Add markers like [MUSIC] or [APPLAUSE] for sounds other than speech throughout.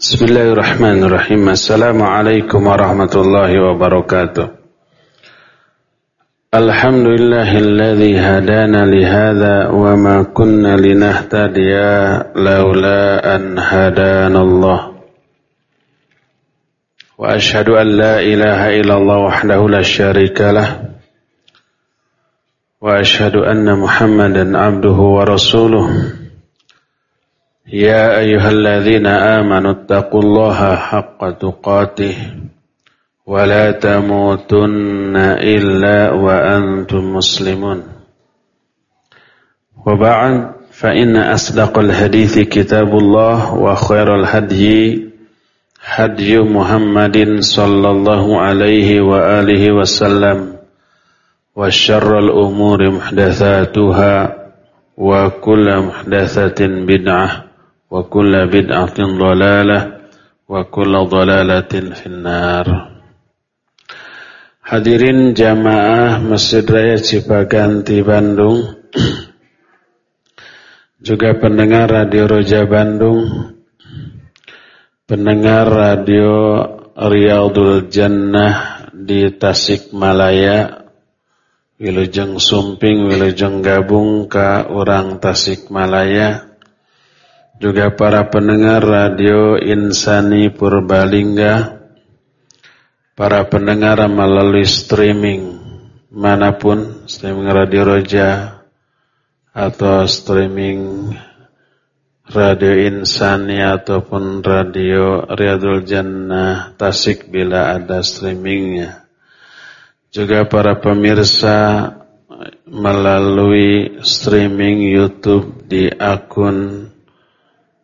Bismillahirrahmanirrahim. Assalamualaikum warahmatullahi wabarakatuh. Alhamdulillahilladzi hadana li hadza wa ma kunna linahtadiya laula an hadanallah. Wa ashhadu an la ilaha illallah wahdahu la syarika lah. Wa ashhadu anna Muhammadan abduhu wa rasuluh. Ya ayyuhalladzina amanu taqullaha haqqa tuqatih. ولا تموتن إلا وأنتم مسلمون وبعد فإن أصدق الحديث كتاب الله وخير الهدي هدي محمد صلى الله عليه وآله وسلم وشر الأمور محدثاتها وكل محدثة بدعة وكل بدعة ضلالة وكل ضلالة في النار Hadirin jamaah Masjid Raya Cipaganti Bandung [CLEARS THROAT] Juga pendengar Radio Roja Bandung Pendengar Radio Riyadul Jannah di Tasikmalaya Wilujeng Sumping, Wilujeng Gabung ke orang Tasikmalaya Juga para pendengar Radio Insani Purbalingga para pendengar melalui streaming mana pun, streaming Radio Roja atau streaming Radio Insani ataupun Radio Riyadul Jannah Tasik bila ada streamingnya. Juga para pemirsa melalui streaming YouTube di akun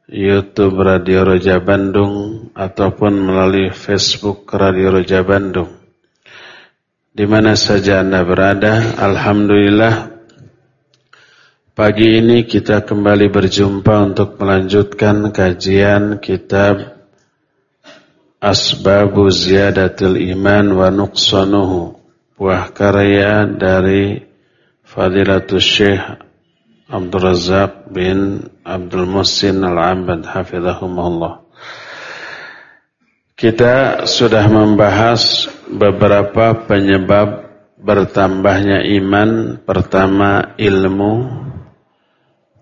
YouTube Radio Roja Bandung ataupun melalui Facebook Radio Roja Bandung. Di mana saja Anda berada, Alhamdulillah pagi ini kita kembali berjumpa untuk melanjutkan kajian kitab Asbabu Ziyadatul Iman wa Nuqsanuhu buah karya dari Fadilatul Syekh Abdul Razak bin Abdul Musin Al-Abad hafizahumullah. Kita sudah membahas beberapa penyebab bertambahnya iman. Pertama ilmu.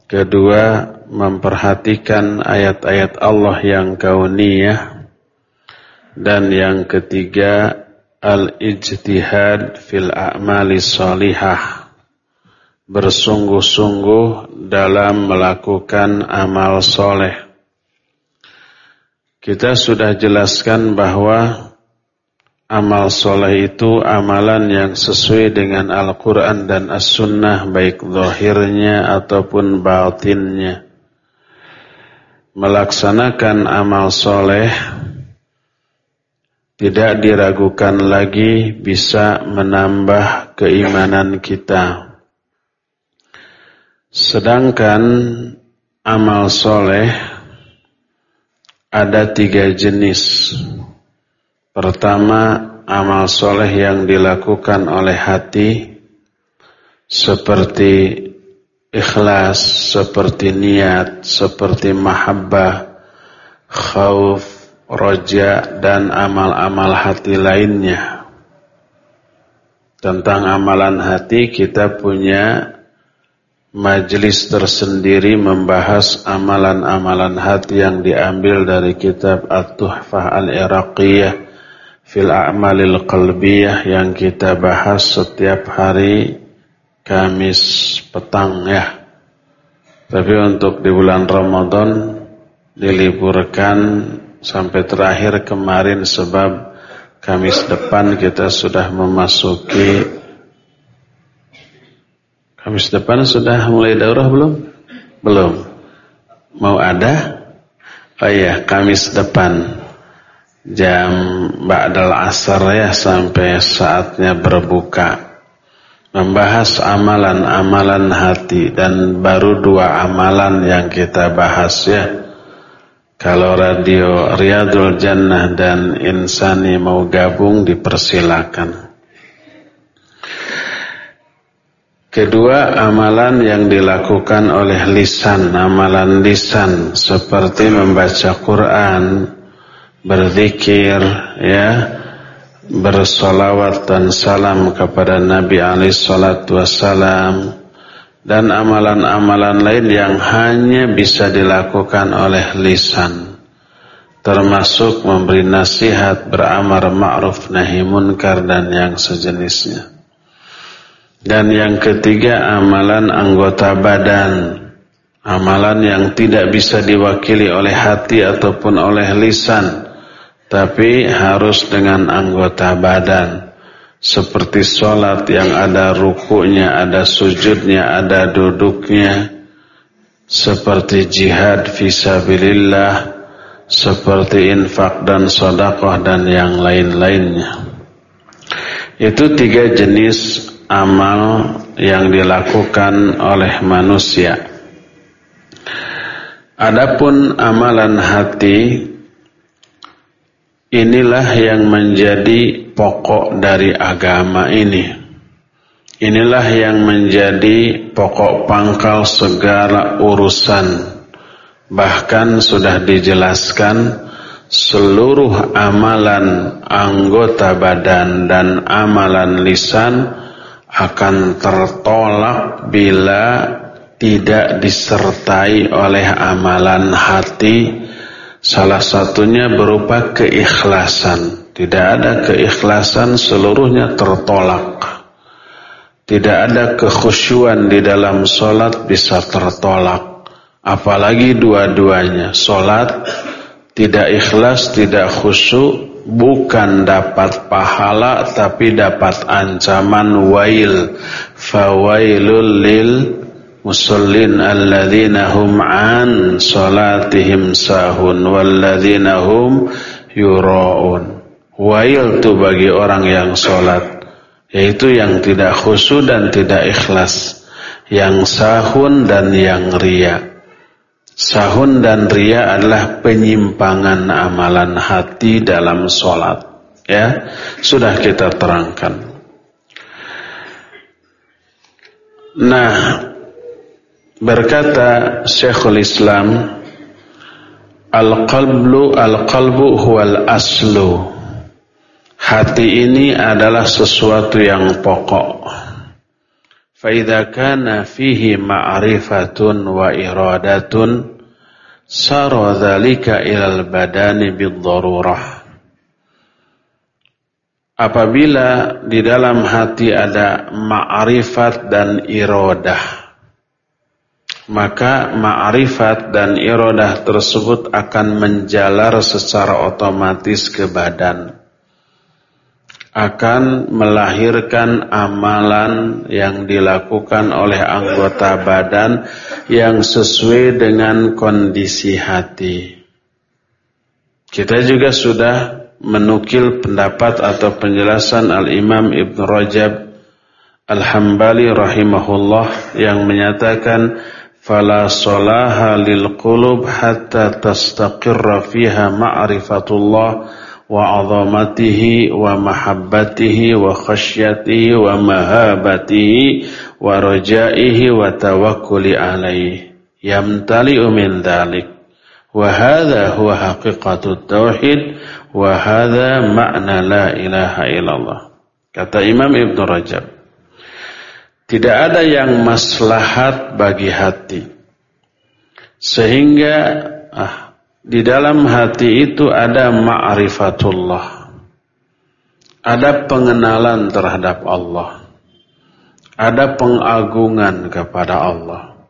Kedua memperhatikan ayat-ayat Allah yang kauniyah. Dan yang ketiga al-ijtihad fil a'mali salihah bersungguh-sungguh dalam melakukan amal soleh. Kita sudah jelaskan bahwa amal soleh itu amalan yang sesuai dengan Al-Quran dan As-Sunnah baik zahirnya ataupun batinnya. Melaksanakan amal soleh tidak diragukan lagi bisa menambah keimanan kita Sedangkan amal soleh ada tiga jenis. Pertama, amal soleh yang dilakukan oleh hati seperti ikhlas, seperti niat, seperti mahabbah, khauf, roja, dan amal-amal hati lainnya. Tentang amalan hati kita punya Majelis tersendiri membahas amalan-amalan hati yang diambil dari kitab At-Tuhfah Al-Iraqiyah fil A'malil Qalbiyah yang kita bahas setiap hari Kamis petang ya. Tapi untuk di bulan Ramadan diliburkan sampai terakhir kemarin sebab Kamis depan kita sudah memasuki Kamis depan sudah mulai daurah belum? Belum. Mau ada? Oh iya, Kamis depan jam ba'dal asar ya sampai saatnya berbuka. Membahas amalan-amalan hati dan baru dua amalan yang kita bahas ya. Kalau radio Riyadul Jannah dan Insani mau gabung dipersilakan. Kedua, amalan yang dilakukan oleh lisan, amalan lisan seperti membaca Quran, berzikir ya bersolawat dan salam kepada Nabi alaihi salatu wassalam dan amalan-amalan lain yang hanya bisa dilakukan oleh lisan termasuk memberi nasihat beramar ma'ruf nahi munkar dan yang sejenisnya dan yang ketiga amalan anggota badan. Amalan yang tidak bisa diwakili oleh hati ataupun oleh lisan tapi harus dengan anggota badan. Seperti sholat yang ada rukunya, ada sujudnya, ada duduknya, seperti jihad visabilillah, seperti infak dan sodakoh dan yang lain-lainnya. Itu tiga jenis amal yang dilakukan oleh manusia. Adapun amalan hati inilah yang menjadi pokok dari agama ini. Inilah yang menjadi pokok pangkal segala urusan. Bahkan sudah dijelaskan seluruh amalan anggota badan dan amalan lisan akan tertolak bila tidak disertai oleh amalan hati salah satunya berupa keikhlasan tidak ada keikhlasan seluruhnya tertolak. Tidak ada kekhusyuan di dalam solat bisa tertolak. Apalagi dua-duanya. Solat tidak ikhlas, tidak khusyuk, bukan dapat pahala tapi dapat ancaman wail. Fawailul lil musallin alladzina hum an salatihim sahun walladzina hum yura'un. Wail tu bagi orang yang sholat Yaitu yang tidak khusyuk dan tidak ikhlas Yang sahun dan yang ria Sahun dan ria adalah penyimpangan amalan hati dalam sholat. Ya, sudah kita terangkan. Nah, berkata Syekhul Islam Al-qalbu al-qalbu huwal aslu. Hati ini adalah sesuatu yang pokok. Kana fihi ma'rifatun wa iradatun sara dhalika ilal badani bid-darurah. Apabila di dalam hati ada ma'rifat dan iradah, maka ma'rifat dan iradah tersebut akan menjalar secara otomatis ke badan akan melahirkan amalan yang dilakukan oleh anggota badan yang sesuai dengan kondisi hati. Kita juga sudah menukil pendapat atau penjelasan Al-Imam Ibn Rajab Al-Hambali rahimahullah yang menyatakan fala salaha lil qulub hatta tastaqirra fiha ma'rifatullah وعظمته ومحبته وخشيته ومهابته ورجائه وتوكل عليه يمتلئ من ذلك وهذا هو حقيقة التوحيد وهذا معنى لا إله إلا الله kata Imam Ibn Rajab tidak ada yang maslahat bagi hati sehingga ah, di dalam hati itu ada ma'rifatullah. Ada pengenalan terhadap Allah. Ada pengagungan kepada Allah.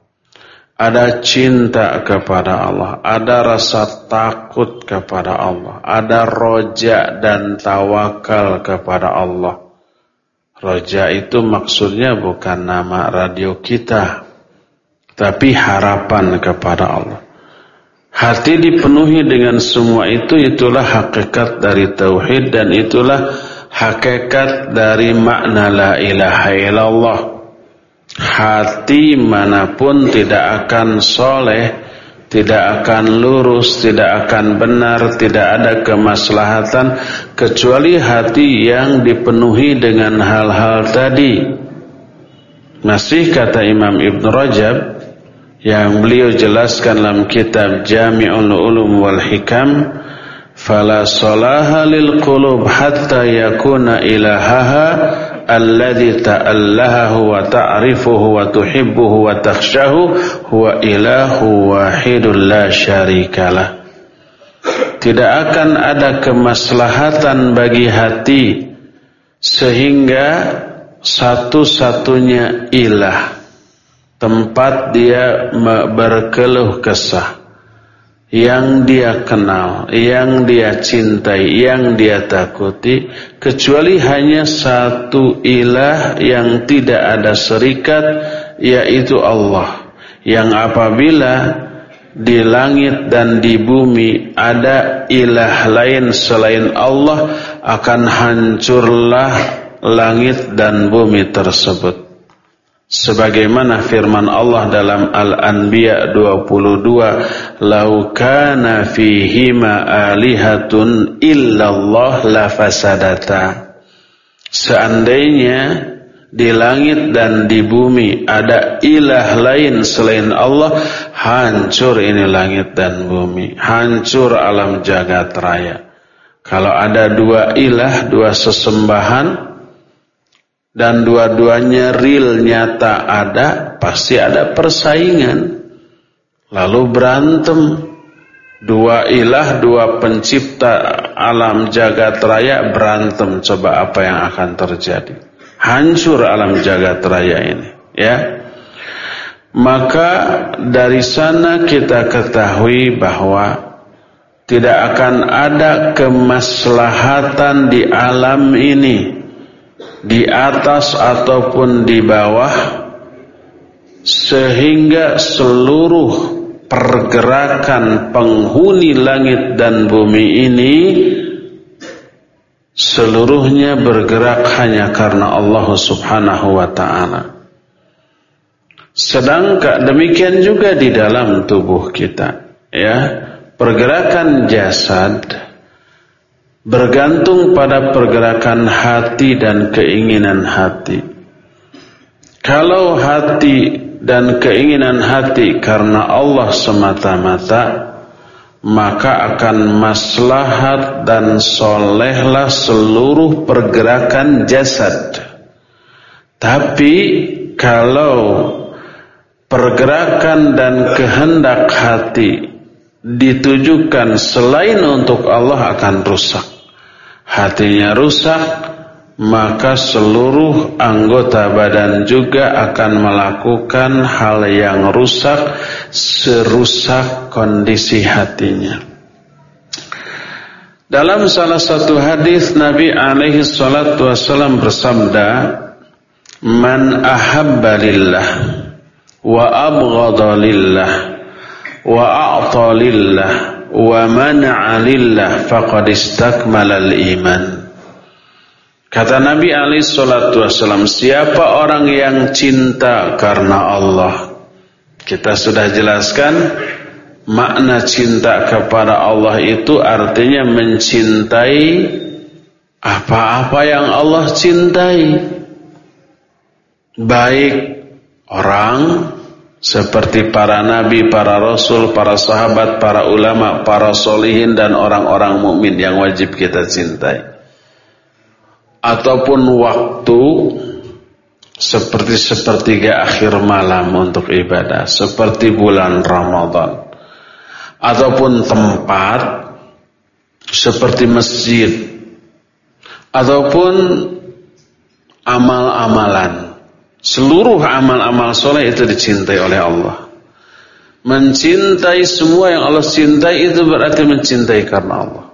Ada cinta kepada Allah. Ada rasa takut kepada Allah. Ada roja dan tawakal kepada Allah. Roja itu maksudnya bukan nama radio kita. Tapi harapan kepada Allah. Hati dipenuhi dengan semua itu itulah hakikat dari tauhid dan itulah hakikat dari makna la ilaha illallah. Hati mana pun tidak akan soleh, tidak akan lurus, tidak akan benar, tidak ada kemaslahatan kecuali hati yang dipenuhi dengan hal-hal tadi. Masih kata Imam Ibn Rajab, yang beliau jelaskan dalam kitab Jami'ul Ulum wal Hikam fala salaha lil qulub hatta yakuna ilahaha alladhi ta'allahahu wa ta'rifuhu wa tuhibbuhu wa takhshahu huwa ilahu wahidun la syarikalah tidak akan ada kemaslahatan bagi hati sehingga satu-satunya ilah tempat dia berkeluh kesah yang dia kenal, yang dia cintai, yang dia takuti, kecuali hanya satu ilah yang tidak ada serikat, yaitu Allah. Yang apabila di langit dan di bumi ada ilah lain selain Allah, akan hancurlah langit dan bumi tersebut sebagaimana firman Allah dalam Al-Anbiya 22 lau kana fihima alihatun illallah la fasadata. Seandainya di langit dan di bumi ada ilah lain selain Allah hancur ini langit dan bumi hancur alam jagat raya. Kalau ada dua ilah dua sesembahan dan dua-duanya real nyata ada, pasti ada persaingan. Lalu berantem. Dua ilah, dua pencipta alam jagat raya berantem. Coba apa yang akan terjadi? Hancur alam jagat raya ini, ya. Maka dari sana kita ketahui bahwa tidak akan ada kemaslahatan di alam ini di atas ataupun di bawah sehingga seluruh pergerakan penghuni langit dan bumi ini seluruhnya bergerak hanya karena Allah Subhanahu wa taala. Sedangkan demikian juga di dalam tubuh kita, ya. Pergerakan jasad bergantung pada pergerakan hati dan keinginan hati. Kalau hati dan keinginan hati karena Allah semata-mata, maka akan maslahat dan solehlah seluruh pergerakan jasad. Tapi kalau pergerakan dan kehendak hati ditujukan selain untuk Allah akan rusak hatinya rusak, maka seluruh anggota badan juga akan melakukan hal yang rusak serusak kondisi hatinya. Dalam salah satu hadis Nabi alaihi salatu wasallam bersabda, "Man ahabba lillah wa abghadha lillah wa a'ta lillah wa man'a lillah faqad istakmalal iman. Kata Nabi Ali salatu wasallam, siapa orang yang cinta karena Allah? Kita sudah jelaskan makna cinta kepada Allah itu artinya mencintai apa-apa yang Allah cintai. Baik orang seperti para nabi, para rasul, para sahabat, para ulama, para solihin dan orang-orang mukmin yang wajib kita cintai. Ataupun waktu seperti sepertiga akhir malam untuk ibadah, seperti bulan Ramadan. Ataupun tempat seperti masjid ataupun amal-amalan Seluruh amal-amal soleh itu dicintai oleh Allah. Mencintai semua yang Allah cintai itu berarti mencintai karena Allah.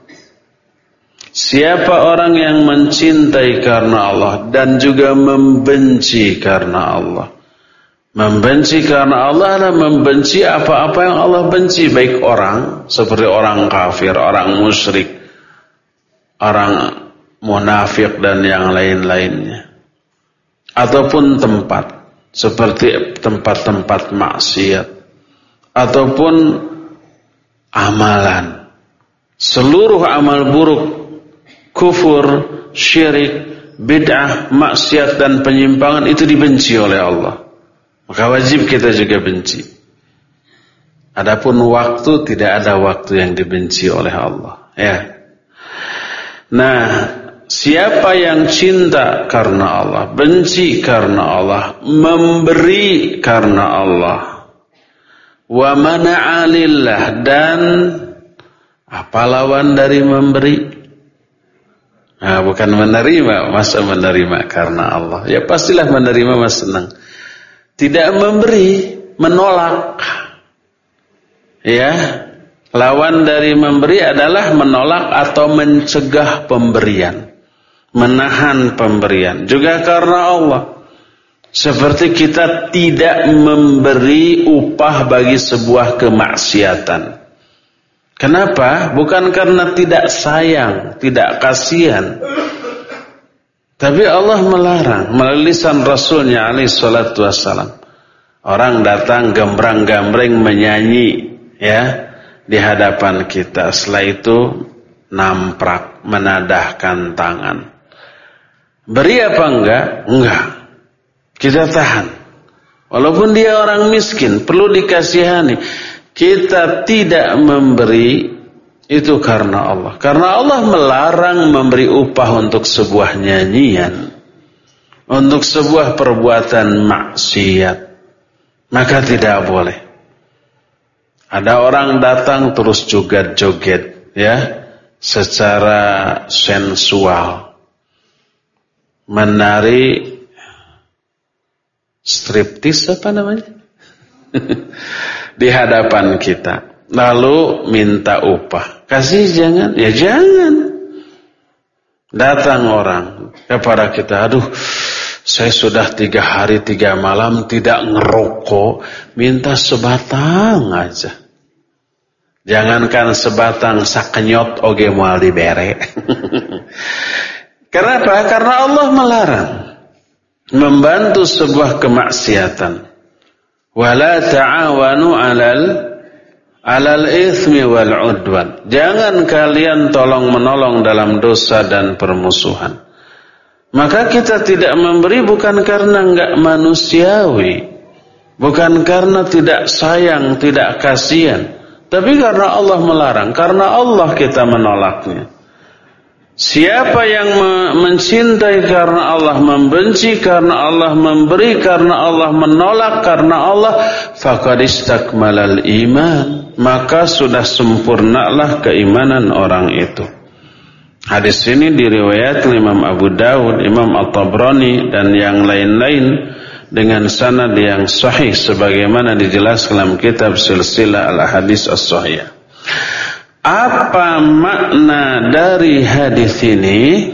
Siapa orang yang mencintai karena Allah dan juga membenci karena Allah. Membenci karena Allah adalah membenci apa-apa yang Allah benci. Baik orang, seperti orang kafir, orang musyrik, orang munafik dan yang lain-lainnya ataupun tempat seperti tempat-tempat maksiat. Ataupun amalan. Seluruh amal buruk kufur syirik bid'ah maksiat dan penyimpangan itu dibenci oleh Allah. Maka wajib kita juga benci. Adapun waktu tidak ada waktu yang dibenci oleh Allah. Ya. Nah, siapa yang cinta karena Allah, benci karena Allah, memberi karena Allah, wa mana'alillah dan apa lawan dari memberi? Nah, bukan menerima, masa menerima karena Allah. Ya pastilah menerima mas senang. Tidak memberi, menolak. Ya, lawan dari memberi adalah menolak atau mencegah pemberian. Menahan pemberian. Juga karena Allah. Seperti kita tidak memberi upah bagi sebuah kemaksiatan. Kenapa? Bukan karena tidak sayang, tidak kasihan. Tapi Allah melarang melalui Rasulnya alaihi salatu wassalam. Orang datang gembrang-gambreng menyanyi ya di hadapan kita. Setelah itu namprak, menadahkan tangan. Beri apa enggak? Enggak. Kita tahan. Walaupun dia orang miskin, perlu dikasihani. Kita tidak memberi itu karena Allah. Karena Allah melarang memberi upah untuk sebuah nyanyian. Untuk sebuah perbuatan maksiat. Maka tidak boleh. Ada orang datang terus joget-joget. ya, Secara sensual. Menari striptis apa namanya? [LAUGHS] di hadapan kita. Lalu minta upah. Kasih jangan? Ya jangan. Datang orang kepada kita, aduh saya sudah tiga hari tiga malam tidak ngerokok, minta sebatang aja. Jangankan sebatang sakenyot oge moal dibere. [LAUGHS] Kenapa? Karena Allah melarang membantu sebuah kemaksiatan. Wala ta'awanu 'alal 'alal itsmi wal 'udwan. Jangan kalian tolong menolong dalam dosa dan permusuhan. Maka kita tidak memberi bukan karena enggak manusiawi. Bukan karena tidak sayang, tidak kasihan, tapi karena Allah melarang, karena Allah kita menolaknya. Siapa yang mencintai karena Allah membenci karena Allah memberi karena Allah menolak karena Allah faqad istakmalal iman maka sudah sempurnalah keimanan orang itu. Hadis ini diriwayatkan Imam Abu Dawud, Imam At-Tabrani dan yang lain-lain dengan sanad yang sahih sebagaimana dijelaskan dalam kitab Silsilah Al-Hadis As-Sahihah. Apa makna dari hadis ini?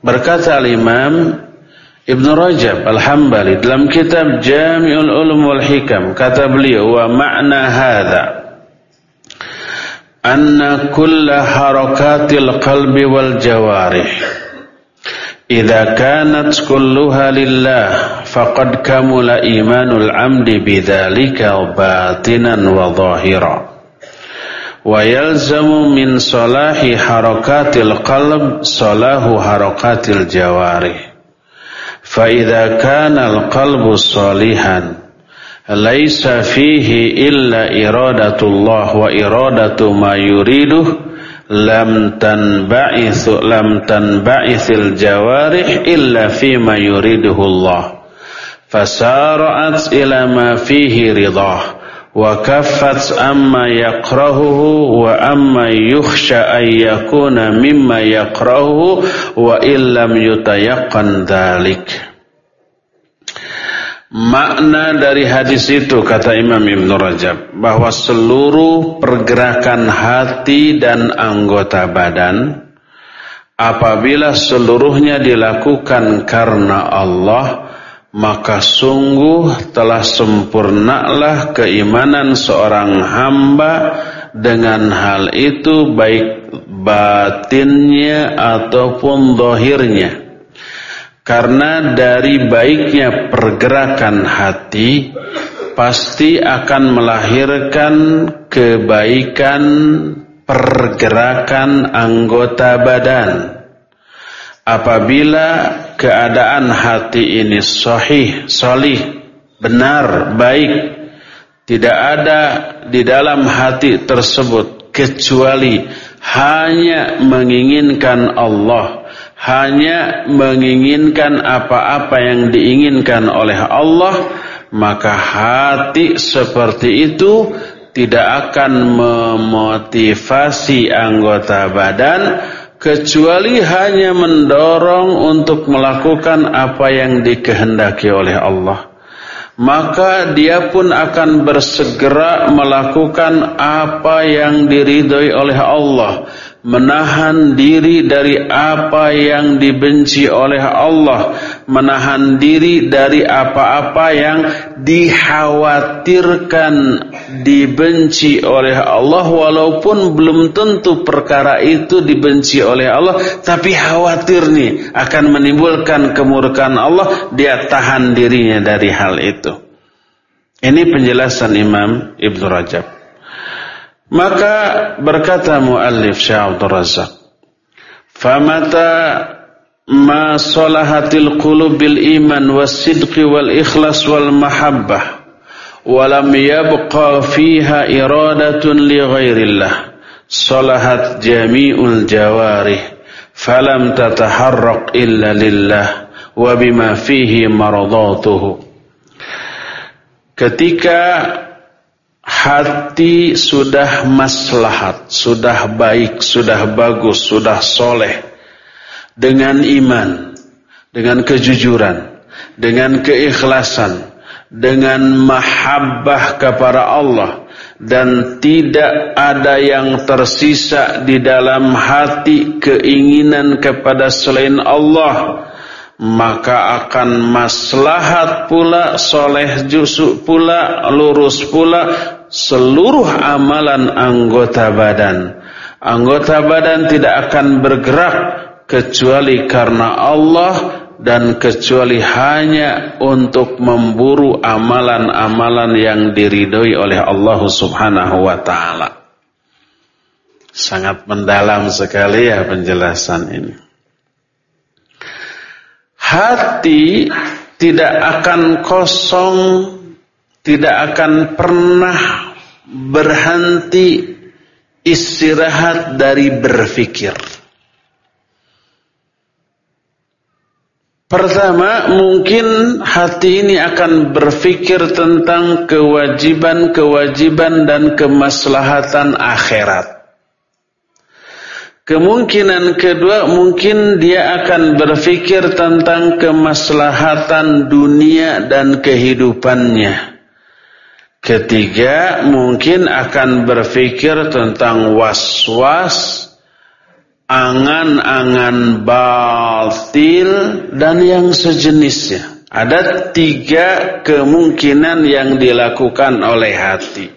Berkata Imam Ibn Rajab Al-Hambali dalam kitab Jami'ul Ulum wal Hikam kata beliau wa makna hadza anna kulla harakatil qalbi wal jawarih. Idza kanat kulluha lillah faqad kamula imanul amdi bidzalika batinan wa dhahira wa yalzamu min salahi harakatil qalb salahu harakatil jawarih fa idza kana al qalbu salihan laisa fihi illa iradatullah wa iradatu ma yuriduh lam tanba'ithu lam tanba'ithil jawarih illa fi ma yuriduhu Allah fasara'at ila ma fihi ridha wa kaffat amma yakrahuhu wa amma yukhsha an yakuna mimma yakrahuhu wa illam yutayaqqan dhalik. Makna dari hadis itu kata Imam Ibn Rajab bahwa seluruh pergerakan hati dan anggota badan apabila seluruhnya dilakukan karena Allah maka sungguh telah sempurnalah keimanan seorang hamba dengan hal itu baik batinnya ataupun dohirnya. Karena dari baiknya pergerakan hati pasti akan melahirkan kebaikan pergerakan anggota badan. Apabila keadaan hati ini sahih, solih, benar, baik, tidak ada di dalam hati tersebut kecuali hanya menginginkan Allah hanya menginginkan apa-apa yang diinginkan oleh Allah maka hati seperti itu tidak akan memotivasi anggota badan kecuali hanya mendorong untuk melakukan apa yang dikehendaki oleh Allah maka dia pun akan bersegera melakukan apa yang diridhoi oleh Allah menahan diri dari apa yang dibenci oleh Allah, menahan diri dari apa-apa yang dikhawatirkan dibenci oleh Allah walaupun belum tentu perkara itu dibenci oleh Allah tapi khawatir nih akan menimbulkan kemurkaan Allah dia tahan dirinya dari hal itu. Ini penjelasan Imam Ibn Rajab. Maka berkata muallif Syekh Abdul Razak, "Famata ma salahatil qulub bil iman was wal ikhlas wal mahabbah wa yabqa fiha iradatun li ghairillah salahat jami'ul jawarih falam tataharraq illa lillah wa bima fihi maradatuhu." Ketika hati sudah maslahat, sudah baik, sudah bagus, sudah soleh, dengan iman, dengan kejujuran, dengan keikhlasan, dengan mahabbah kepada Allah, dan tidak ada yang tersisa di dalam hati keinginan kepada selain Allah, maka akan maslahat pula, soleh jusuk pula, lurus pula, seluruh amalan anggota badan. Anggota badan tidak akan bergerak kecuali karena Allah dan kecuali hanya untuk memburu amalan-amalan yang diridhoi oleh Allah Subhanahu wa taala. Sangat mendalam sekali ya penjelasan ini. Hati tidak akan kosong tidak akan pernah berhenti istirahat dari berfikir. Pertama, mungkin hati ini akan berfikir tentang kewajiban-kewajiban dan kemaslahatan akhirat. Kemungkinan kedua, mungkin dia akan berfikir tentang kemaslahatan dunia dan kehidupannya. Ketiga, mungkin akan berpikir tentang was-was, angan-angan batil, dan yang sejenisnya. Ada tiga kemungkinan yang dilakukan oleh hati.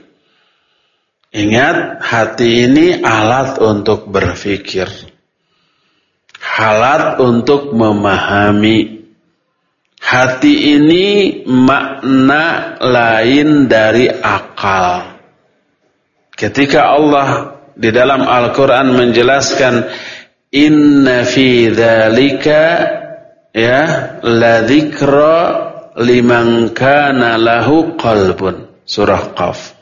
Ingat, hati ini alat untuk berpikir. Alat untuk memahami Hati ini makna lain dari akal. Ketika Allah di dalam Al-Quran menjelaskan Inna fi dhalika ya la dzikra liman kana lahu qalbun. Surah Qaf.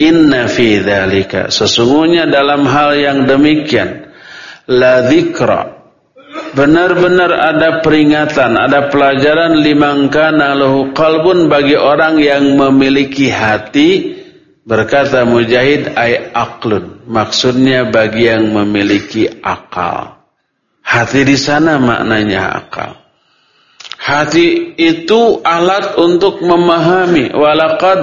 Inna fi dhalika sesungguhnya dalam hal yang demikian la dzikra benar-benar ada peringatan, ada pelajaran limangkana lahu qalbun bagi orang yang memiliki hati. Berkata Mujahid ay aklun maksudnya bagi yang memiliki akal. Hati di sana maknanya akal. Hati itu alat untuk memahami. Walaqad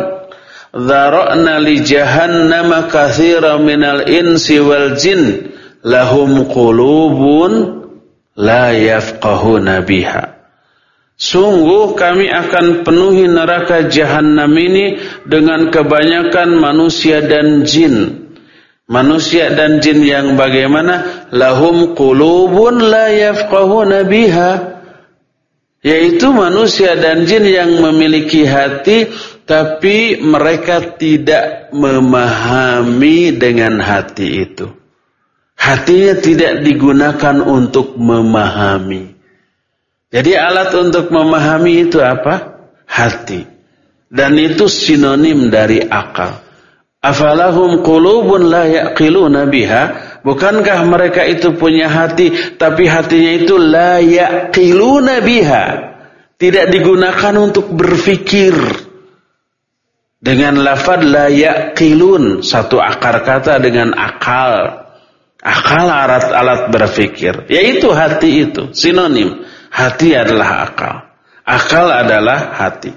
dzara'na li jahannama katsira minal insi wal jin. Lahum qulubun la yafqahuna biha. Sungguh kami akan penuhi neraka jahanam ini dengan kebanyakan manusia dan jin. Manusia dan jin yang bagaimana? Lahum qulubun la yafqahuna biha. Yaitu manusia dan jin yang memiliki hati tapi mereka tidak memahami dengan hati itu. Hatinya tidak digunakan untuk memahami. Jadi alat untuk memahami itu apa? Hati. Dan itu sinonim dari akal. Afalahum qulubun la yaqiluna biha? Bukankah mereka itu punya hati tapi hatinya itu la yaqiluna biha? Tidak digunakan untuk berfikir. Dengan lafad la yaqilun, satu akar kata dengan akal. Akal alat-alat berfikir, yaitu hati itu, sinonim. Hati adalah akal. Akal adalah hati.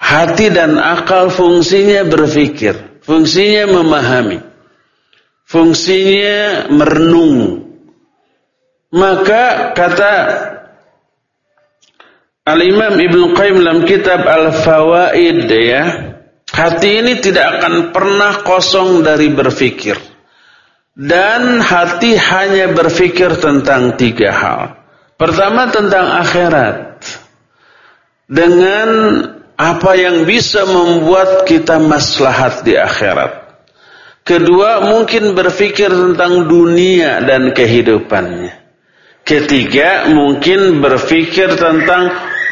Hati dan akal fungsinya berfikir, fungsinya memahami, fungsinya merenung. Maka kata Al-Imam Ibn Qayyim dalam kitab Al-Fawaid ya, hati ini tidak akan pernah kosong dari berfikir. Dan hati hanya berfikir tentang tiga hal. Pertama tentang akhirat. Dengan apa yang bisa membuat kita maslahat di akhirat. Kedua, mungkin berpikir tentang dunia dan kehidupannya. Ketiga, mungkin berpikir tentang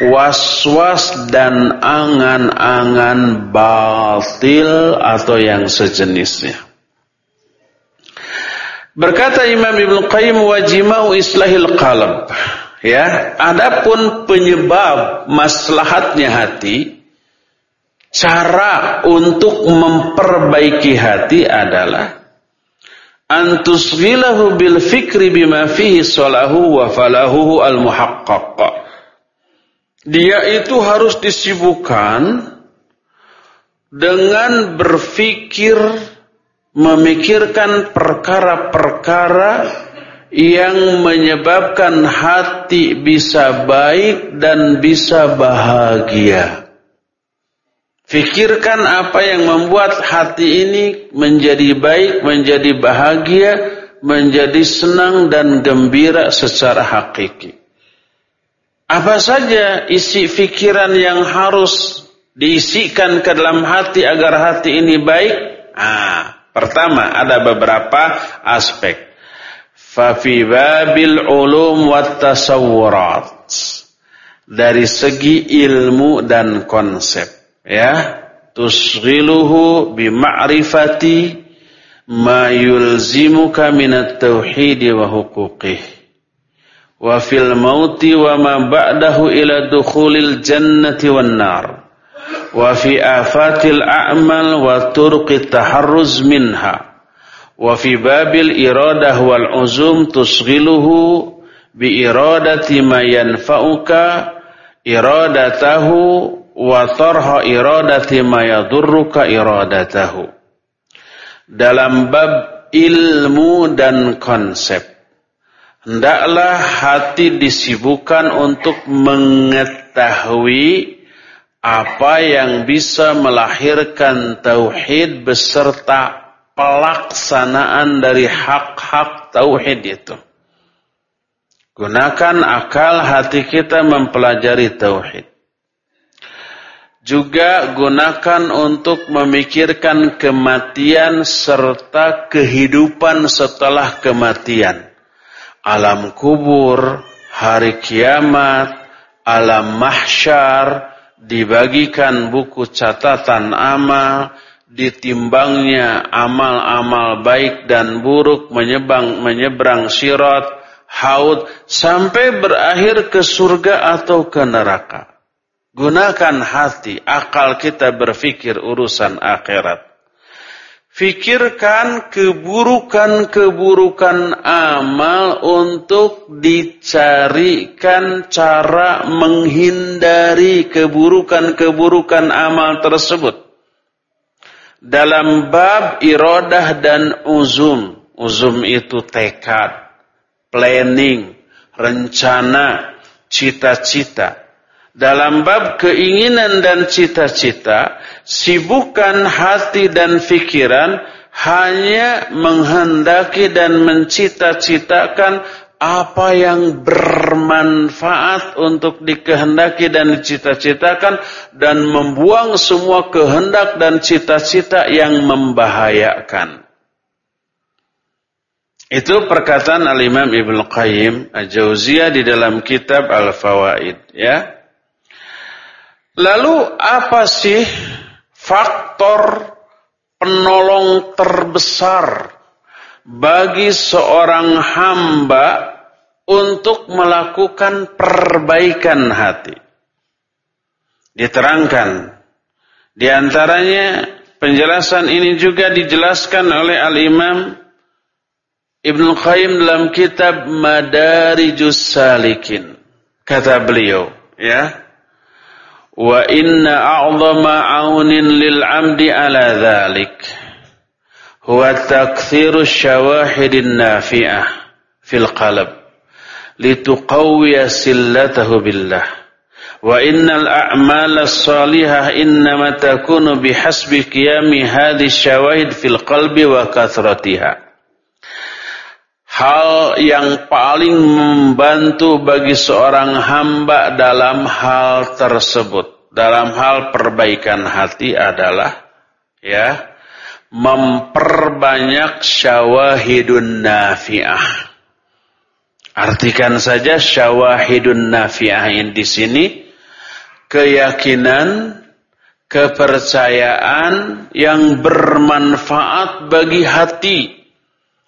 was-was dan angan-angan batil atau yang sejenisnya. Berkata Imam Ibn Qayyim wajimau islahil qalb. Ya, adapun penyebab maslahatnya hati, cara untuk memperbaiki hati adalah antusghilahu bil fikri bima fihi salahu wa falahu al muhaqqaq. Dia itu harus disibukkan dengan berfikir memikirkan perkara-perkara yang menyebabkan hati bisa baik dan bisa bahagia. Fikirkan apa yang membuat hati ini menjadi baik, menjadi bahagia, menjadi senang dan gembira secara hakiki. Apa saja isi fikiran yang harus diisikan ke dalam hati agar hati ini baik? Ah, pertama ada beberapa aspek. Fafi babil ulum wat tasawurat. Dari segi ilmu dan konsep. Ya. Tusghiluhu bima'rifati ma yulzimuka minat tauhidi wa huquqih. Wa fil mauti wa ma ba'dahu ila dukhulil jannati wan nar. Wa fi afatil a'mal wa turqi taharruz minha. Wa fi babil iradah wal uzum tusghiluhu bi iradati ma yanfa'uka iradatahu wa tarha iradati ma yadurruka iradatahu. Dalam bab ilmu dan konsep hendaklah hati disibukkan untuk mengetahui apa yang bisa melahirkan tauhid beserta pelaksanaan dari hak-hak tauhid itu. Gunakan akal hati kita mempelajari tauhid. Juga gunakan untuk memikirkan kematian serta kehidupan setelah kematian. Alam kubur, hari kiamat, alam mahsyar, dibagikan buku catatan amal, ditimbangnya amal-amal baik dan buruk menyebang menyeberang sirat haud sampai berakhir ke surga atau ke neraka. Gunakan hati, akal kita berfikir urusan akhirat. Fikirkan keburukan-keburukan amal untuk dicarikan cara menghindari keburukan-keburukan amal tersebut dalam bab iradah dan uzum. Uzum itu tekad, planning, rencana, cita-cita. Dalam bab keinginan dan cita-cita, sibukkan hati dan pikiran hanya menghendaki dan mencita-citakan apa yang bermanfaat untuk dikehendaki dan dicita-citakan dan membuang semua kehendak dan cita-cita yang membahayakan. Itu perkataan Al-Imam Ibn Qayyim Al-Jauziyah di dalam kitab Al-Fawaid. Ya. Lalu apa sih faktor penolong terbesar bagi seorang hamba untuk melakukan perbaikan hati. Diterangkan di antaranya penjelasan ini juga dijelaskan oleh Al-Imam Ibn Qayyim dalam kitab Madarijus Salikin. Kata beliau, ya. Wa inna a'zama 'aunin lil 'amdi 'ala dhalik huwa takthiru syawahidin nafi'ah fil qalb lituqawwiya sillatahu billah wa innal a'mala salihah innama takunu bihasbi qiyami hadhi syawahid fil qalbi wa kathratiha hal yang paling membantu bagi seorang hamba dalam hal tersebut dalam hal perbaikan hati adalah ya memperbanyak syawahidun nafi'ah. Artikan saja syawahidun nafi'ahin di sini keyakinan, kepercayaan yang bermanfaat bagi hati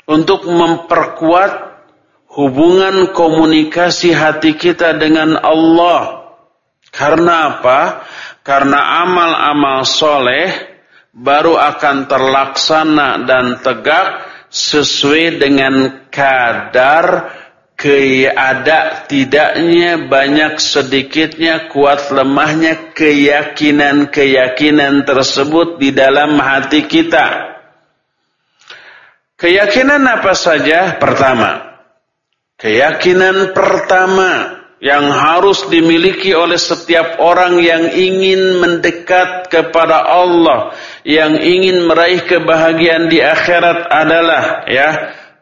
untuk memperkuat hubungan komunikasi hati kita dengan Allah. Karena apa? Karena amal-amal soleh baru akan terlaksana dan tegak sesuai dengan kadar keada tidaknya banyak sedikitnya kuat lemahnya keyakinan-keyakinan tersebut di dalam hati kita. Keyakinan apa saja? Pertama, keyakinan pertama yang harus dimiliki oleh setiap orang yang ingin mendekat kepada Allah, yang ingin meraih kebahagiaan di akhirat adalah ya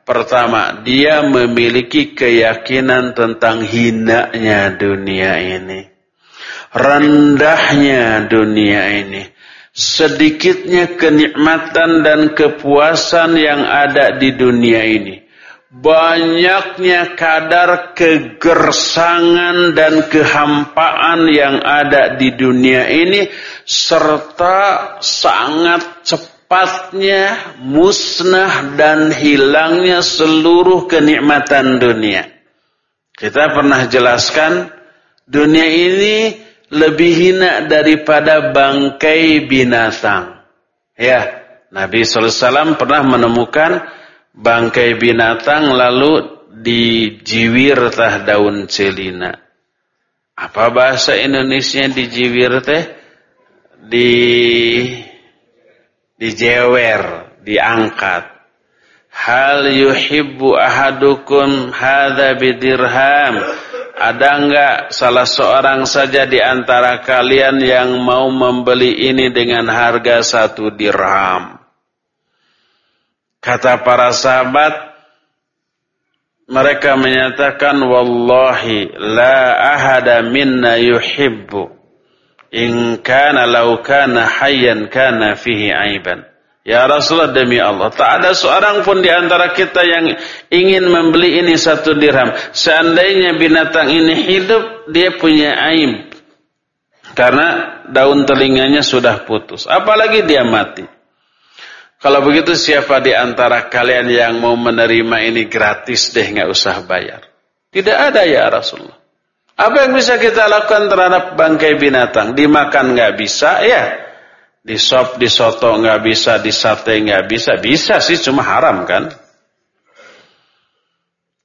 Pertama, dia memiliki keyakinan tentang hinanya dunia ini. Rendahnya dunia ini. Sedikitnya kenikmatan dan kepuasan yang ada di dunia ini. Banyaknya kadar kegersangan dan kehampaan yang ada di dunia ini. Serta sangat cepat cepatnya musnah dan hilangnya seluruh kenikmatan dunia. Kita pernah jelaskan dunia ini lebih hina daripada bangkai binatang. Ya, Nabi SAW pernah menemukan bangkai binatang lalu dijiwir tah daun celina. Apa bahasa Indonesia dijiwir teh? Di dijewer, diangkat. Hal yuhibbu ahadukum hadha bidirham. Ada enggak salah seorang saja di antara kalian yang mau membeli ini dengan harga satu dirham? Kata para sahabat, mereka menyatakan wallahi la ahada minna yuhibbu In kana law kana hayyan kana fihi aiban. Ya Rasulullah demi Allah, tak ada seorang pun di antara kita yang ingin membeli ini satu dirham. Seandainya binatang ini hidup, dia punya aib. Karena daun telinganya sudah putus. Apalagi dia mati. Kalau begitu siapa di antara kalian yang mau menerima ini gratis deh, nggak usah bayar. Tidak ada ya Rasulullah. Apa yang bisa kita lakukan terhadap bangkai binatang? Dimakan nggak bisa, ya. Di sop, di soto nggak bisa, di sate nggak bisa. Bisa sih, cuma haram kan?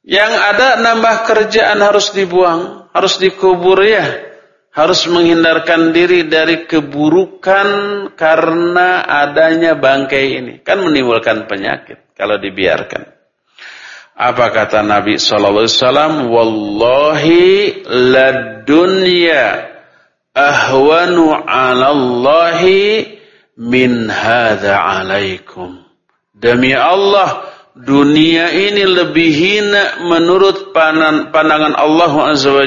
Yang ada nambah kerjaan harus dibuang, harus dikubur ya. Harus menghindarkan diri dari keburukan karena adanya bangkai ini. Kan menimbulkan penyakit kalau dibiarkan. Apa kata Nabi wasallam? Wallahi ladunya ahwanu Allahi min hadza 'alaikum. Demi Allah, dunia ini lebih hina menurut pandangan Allah Azza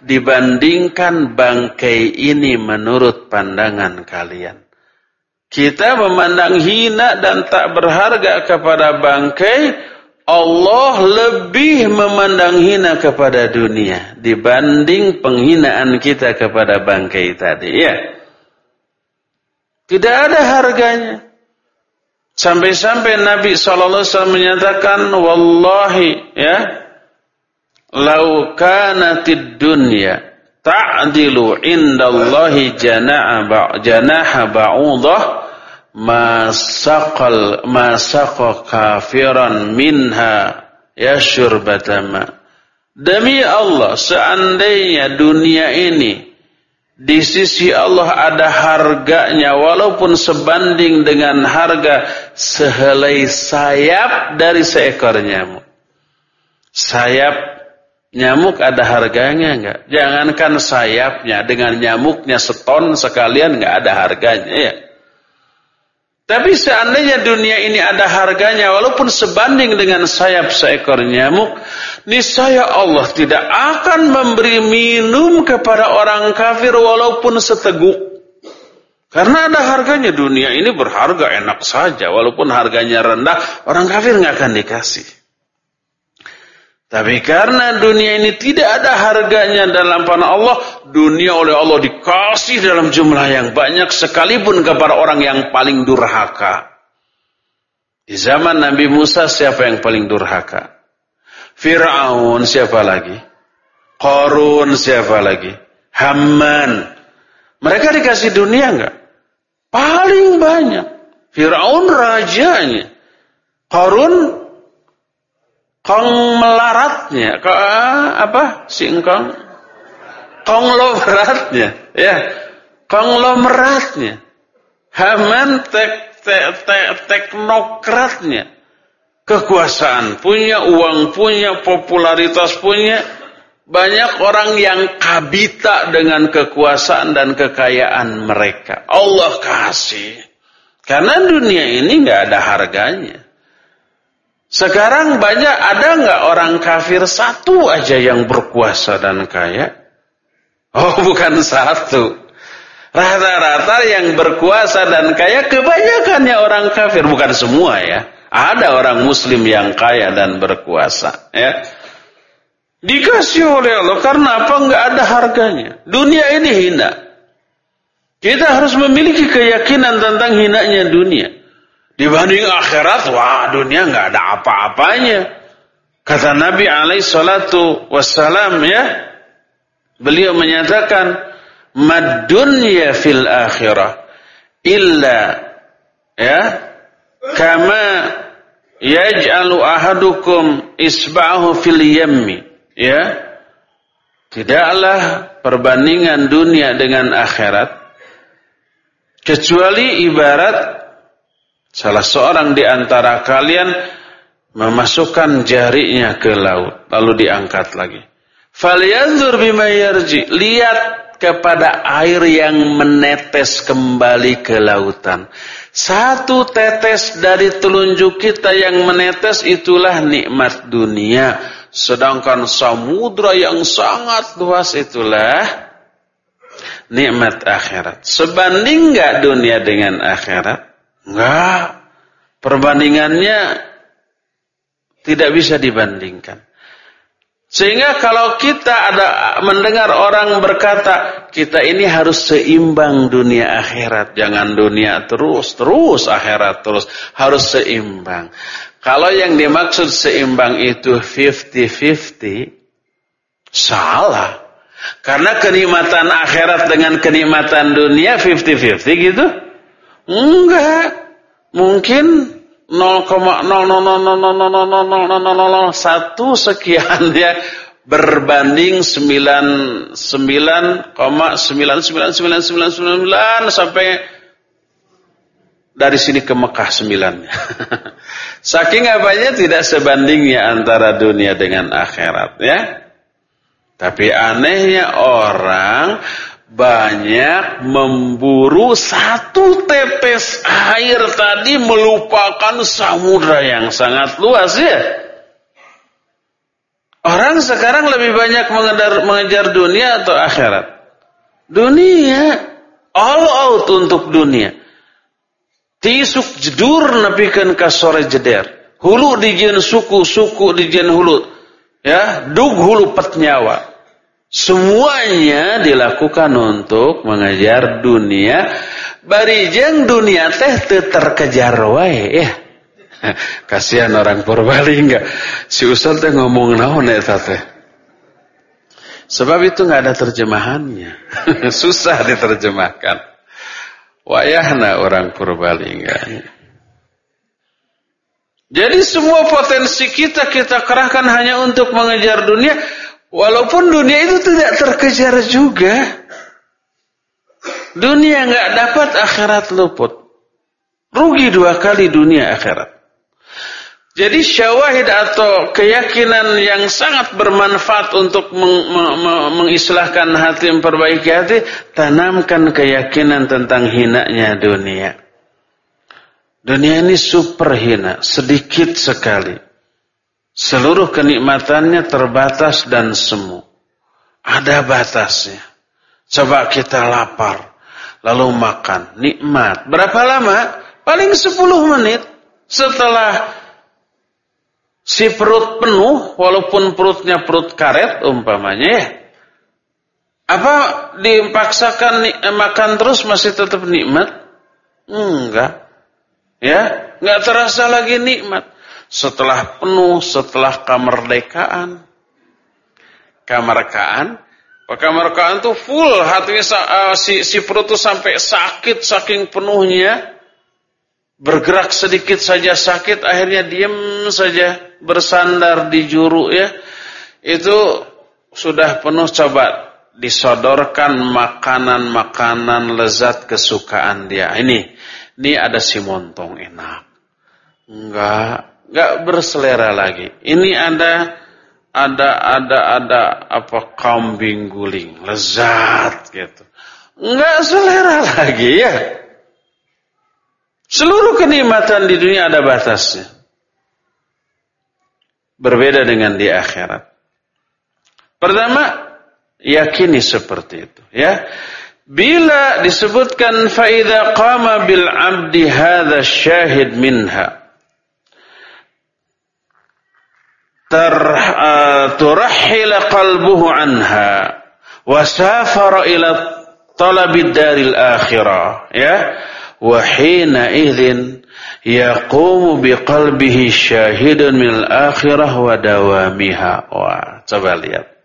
dibandingkan bangkai ini menurut pandangan kalian. Kita memandang hina dan tak berharga kepada bangkai Allah lebih memandang hina kepada dunia dibanding penghinaan kita kepada bangkai tadi. Ya. Tidak ada harganya. Sampai-sampai Nabi SAW menyatakan, Wallahi, ya, Lau kanatid dunya ta'dilu indallahi janaha ba'udah ma saqal ma saqa kafiran minha yasyurbatama Demi Allah seandainya dunia ini di sisi Allah ada harganya walaupun sebanding dengan harga sehelai sayap dari seekor nyamuk. Sayap nyamuk ada harganya enggak? Jangankan sayapnya dengan nyamuknya seton sekalian enggak ada harganya ya. Tapi seandainya dunia ini ada harganya walaupun sebanding dengan sayap seekor nyamuk, niscaya Allah tidak akan memberi minum kepada orang kafir walaupun seteguk. Karena ada harganya dunia ini berharga enak saja walaupun harganya rendah, orang kafir nggak akan dikasih. Tapi karena dunia ini tidak ada harganya dalam panah Allah, dunia oleh Allah dikasih dalam jumlah yang banyak sekalipun kepada orang yang paling durhaka. Di zaman Nabi Musa siapa yang paling durhaka? Fir'aun siapa lagi? Korun siapa lagi? Haman. Mereka dikasih dunia enggak? Paling banyak. Fir'aun rajanya. Korun konglomeratnya, ke apa singkong? Konglomeratnya, ya, konglomeratnya. Haman tek, tek, tek, teknokratnya. Kekuasaan punya, uang punya, popularitas punya. Banyak orang yang kabita dengan kekuasaan dan kekayaan mereka. Allah kasih. Karena dunia ini nggak ada harganya. Sekarang banyak ada nggak orang kafir satu aja yang berkuasa dan kaya? Oh [LAUGHS] bukan satu. Rata-rata yang berkuasa dan kaya kebanyakannya orang kafir. Bukan semua ya. Ada orang muslim yang kaya dan berkuasa. ya. Dikasih oleh Allah karena apa? Nggak ada harganya. Dunia ini hina. Kita harus memiliki keyakinan tentang hinanya dunia. Dibanding akhirat, wah dunia nggak ada apa-apanya. Kata Nabi alaih salatu wassalam ya. Beliau menyatakan, Mad dunya fil akhirah illa ya kama yaj'alu ahadukum isba'ahu fil yammi ya tidaklah perbandingan dunia dengan akhirat kecuali ibarat Salah seorang di antara kalian memasukkan jarinya ke laut lalu diangkat lagi. Falyanzur bima yarji. Lihat kepada air yang menetes kembali ke lautan. Satu tetes dari telunjuk kita yang menetes itulah nikmat dunia. Sedangkan samudra yang sangat luas itulah nikmat akhirat. Sebanding enggak dunia dengan akhirat? Enggak. Perbandingannya tidak bisa dibandingkan. Sehingga kalau kita ada mendengar orang berkata, kita ini harus seimbang dunia akhirat. Jangan dunia terus, terus akhirat terus. Harus seimbang. Kalau yang dimaksud seimbang itu 50-50, salah. Karena kenikmatan akhirat dengan kenikmatan dunia 50-50 gitu. Enggak. Mungkin 0,000000001 sekian ya berbanding 99,99999 sampai dari sini ke Mekah 9. Saking apanya tidak sebandingnya antara dunia dengan akhirat ya. Tapi anehnya orang banyak memburu satu tetes air tadi melupakan samudra yang sangat luas ya. Orang sekarang lebih banyak mengejar, mengejar dunia atau akhirat? Dunia. All out untuk dunia. Tisuk jedur napikan kasore jeder. Hulu dijen suku, suku dijen hulu. Ya, dug hulu petnyawa. Semuanya dilakukan untuk mengejar dunia Barijeng dunia teh terkejar wae ya. [LAUGHS] Kasihan orang Purbalingga. Si Ustaz teh ngomong naon eta teh. Sebab itu nggak ada terjemahannya. [LAUGHS] Susah diterjemahkan. Wayahna orang Purbalingga. Jadi semua potensi kita kita kerahkan hanya untuk mengejar dunia, walaupun dunia itu tidak terkejar juga. Dunia nggak dapat akhirat luput. Rugi dua kali dunia akhirat. Jadi syawahid atau keyakinan yang sangat bermanfaat untuk meng, meng, mengislahkan hati, memperbaiki hati, tanamkan keyakinan tentang hinanya dunia. Dunia ini super hina, sedikit sekali. Seluruh kenikmatannya terbatas dan semu. Ada batasnya. Coba kita lapar, lalu makan, nikmat. Berapa lama? Paling 10 menit. Setelah si perut penuh, walaupun perutnya perut karet umpamanya ya. Apa dipaksakan makan terus masih tetap nikmat? Enggak. Ya, nggak terasa lagi nikmat. Setelah penuh, setelah kemerdekaan, kemerdekaan, kemerdekaan tuh full hatinya uh, si si perut tuh sampai sakit saking penuhnya, bergerak sedikit saja sakit, akhirnya diem saja bersandar di juru ya. Itu sudah penuh coba disodorkan makanan-makanan lezat kesukaan dia. Ini ini ada si montong enak. Enggak, enggak berselera lagi. Ini ada ada ada ada apa kambing guling, lezat gitu. Enggak selera [LAUGHS] lagi ya. Seluruh kenikmatan di dunia ada batasnya. Berbeda dengan di akhirat. Pertama, yakini seperti itu, ya. Bila disebutkan faida qama bil abdi hadha syahid minha tar uh, turahhil qalbuhu anha wa safara ila talabid daril akhirah ya wa hina idzin yaqumu biqalbihi syahidun min al akhirah wa dawamiha wah coba lihat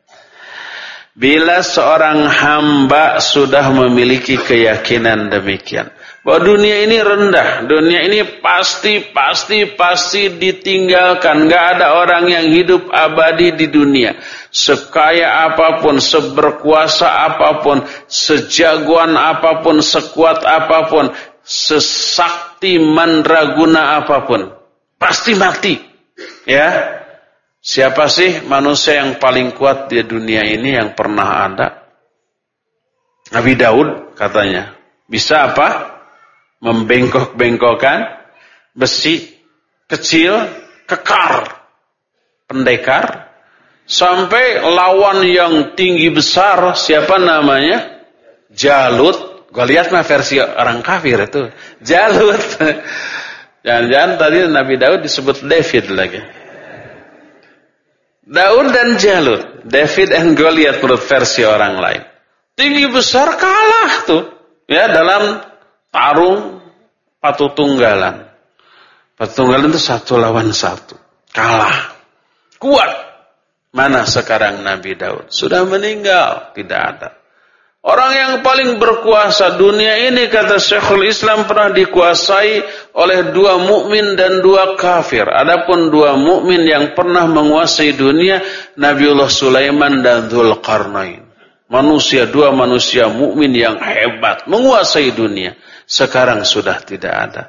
Bila seorang hamba sudah memiliki keyakinan demikian. Bahwa dunia ini rendah. Dunia ini pasti, pasti, pasti ditinggalkan. Gak ada orang yang hidup abadi di dunia. Sekaya apa pun, seberkuasa apa pun, sejagoan apa pun, sekuat apa pun, sesakti mandraguna apa pun. Pasti mati. Ya, Siapa sih manusia yang paling kuat di dunia ini yang pernah ada? Nabi Daud katanya. Bisa apa? Membengkok-bengkokkan besi kecil, kekar, pendekar. Sampai lawan yang tinggi besar, siapa namanya? Jalut. Gue lihat mah versi orang kafir itu. Jalut. Jangan-jangan tadi Nabi Daud disebut David lagi. Daud dan Jalut, David and Goliath menurut versi orang lain. Tinggi besar kalah tuh ya dalam tarung patu tunggalan. Patu tunggalan itu satu lawan satu. Kalah. Kuat. Mana sekarang Nabi Daud? Sudah meninggal, tidak ada. Orang yang paling berkuasa dunia ini kata Syekhul Islam pernah dikuasai oleh dua mukmin dan dua kafir. Adapun dua mukmin yang pernah menguasai dunia Nabiullah Sulaiman dan Dzulqarnain. Manusia dua manusia mukmin yang hebat menguasai dunia. Sekarang sudah tidak ada.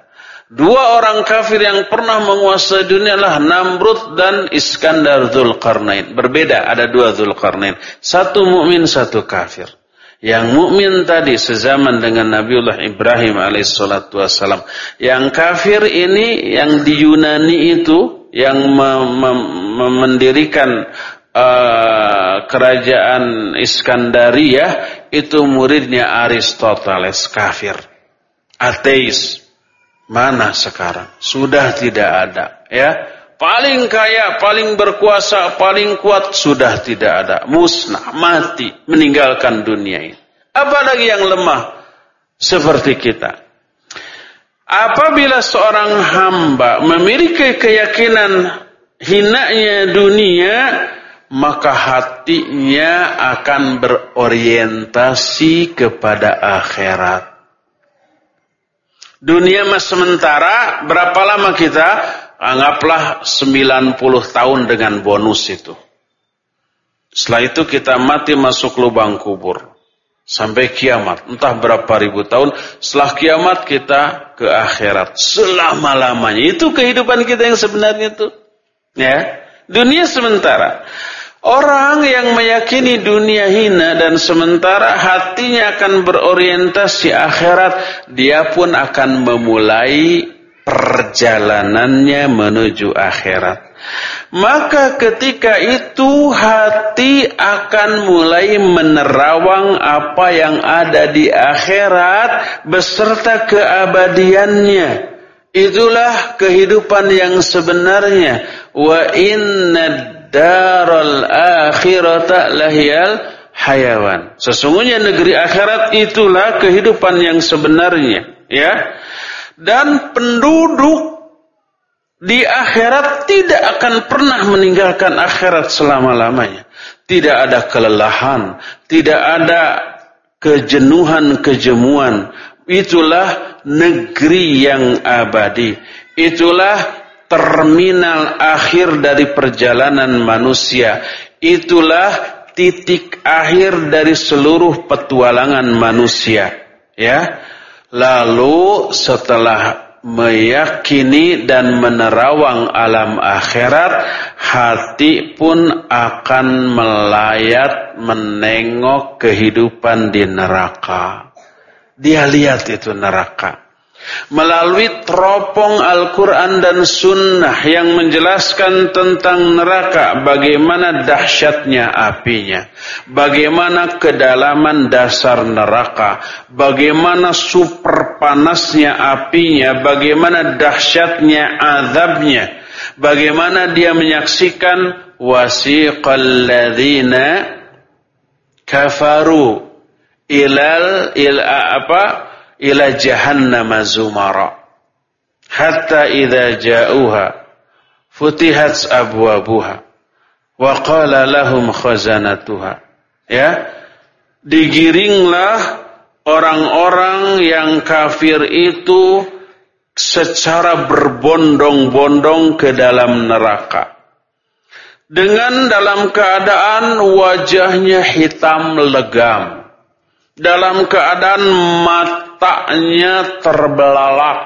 Dua orang kafir yang pernah menguasai dunia adalah Namrud dan Iskandar Dzulqarnain. Berbeda, ada dua Dzulqarnain. Satu mukmin, satu kafir. Yang mukmin tadi sezaman dengan Nabiullah Ibrahim alaihissalatu wassalam. Yang kafir ini yang di Yunani itu yang mendirikan uh, kerajaan Iskandaria itu muridnya Aristoteles kafir. Ateis. Mana sekarang? Sudah tidak ada, ya. Paling kaya, paling berkuasa, paling kuat sudah tidak ada. Musnah, mati, meninggalkan dunia ini. Apalagi yang lemah? seperti kita. Apabila seorang hamba memiliki keyakinan hinanya dunia, maka hatinya akan berorientasi kepada akhirat. Dunia mas sementara, berapa lama kita? Anggaplah 90 tahun dengan bonus itu. Setelah itu kita mati masuk lubang kubur. Sampai kiamat. Entah berapa ribu tahun. Setelah kiamat kita ke akhirat. Selama-lamanya. Itu kehidupan kita yang sebenarnya itu. Ya. Dunia sementara. Orang yang meyakini dunia hina dan sementara hatinya akan berorientasi akhirat, dia pun akan memulai perjalanannya menuju akhirat. Maka ketika itu hati akan mulai menerawang apa yang ada di akhirat beserta keabadiannya. Itulah kehidupan yang sebenarnya. Wa inna daral akhirata lahiyal hayawan. Sesungguhnya negeri akhirat itulah kehidupan yang sebenarnya, ya. Dan penduduk di akhirat tidak akan pernah meninggalkan akhirat selama-lamanya. Tidak ada kelelahan, tidak ada kejenuhan-kejemuan. Itulah negeri yang abadi. Itulah terminal akhir dari perjalanan manusia. Itulah titik akhir dari seluruh petualangan manusia. Ya. Lalu setelah meyakini dan menerawang alam akhirat, hati pun akan melayat menengok kehidupan di neraka. Dia lihat itu neraka melalui teropong Al-Quran dan Sunnah yang menjelaskan tentang neraka, bagaimana dahsyatnya apinya, bagaimana kedalaman dasar neraka, bagaimana super panasnya apinya, bagaimana dahsyatnya azabnya, bagaimana dia menyaksikan wasiqal ladzina kafaru ilal il apa ila jahannam zumara. Hatta idza ja'uha futihat abwabuha. Wa qala lahum khazanatuha. Ya digiringlah orang-orang yang kafir itu secara berbondong-bondong ke dalam neraka. Dengan dalam keadaan wajahnya hitam legam dalam keadaan matanya terbelalak,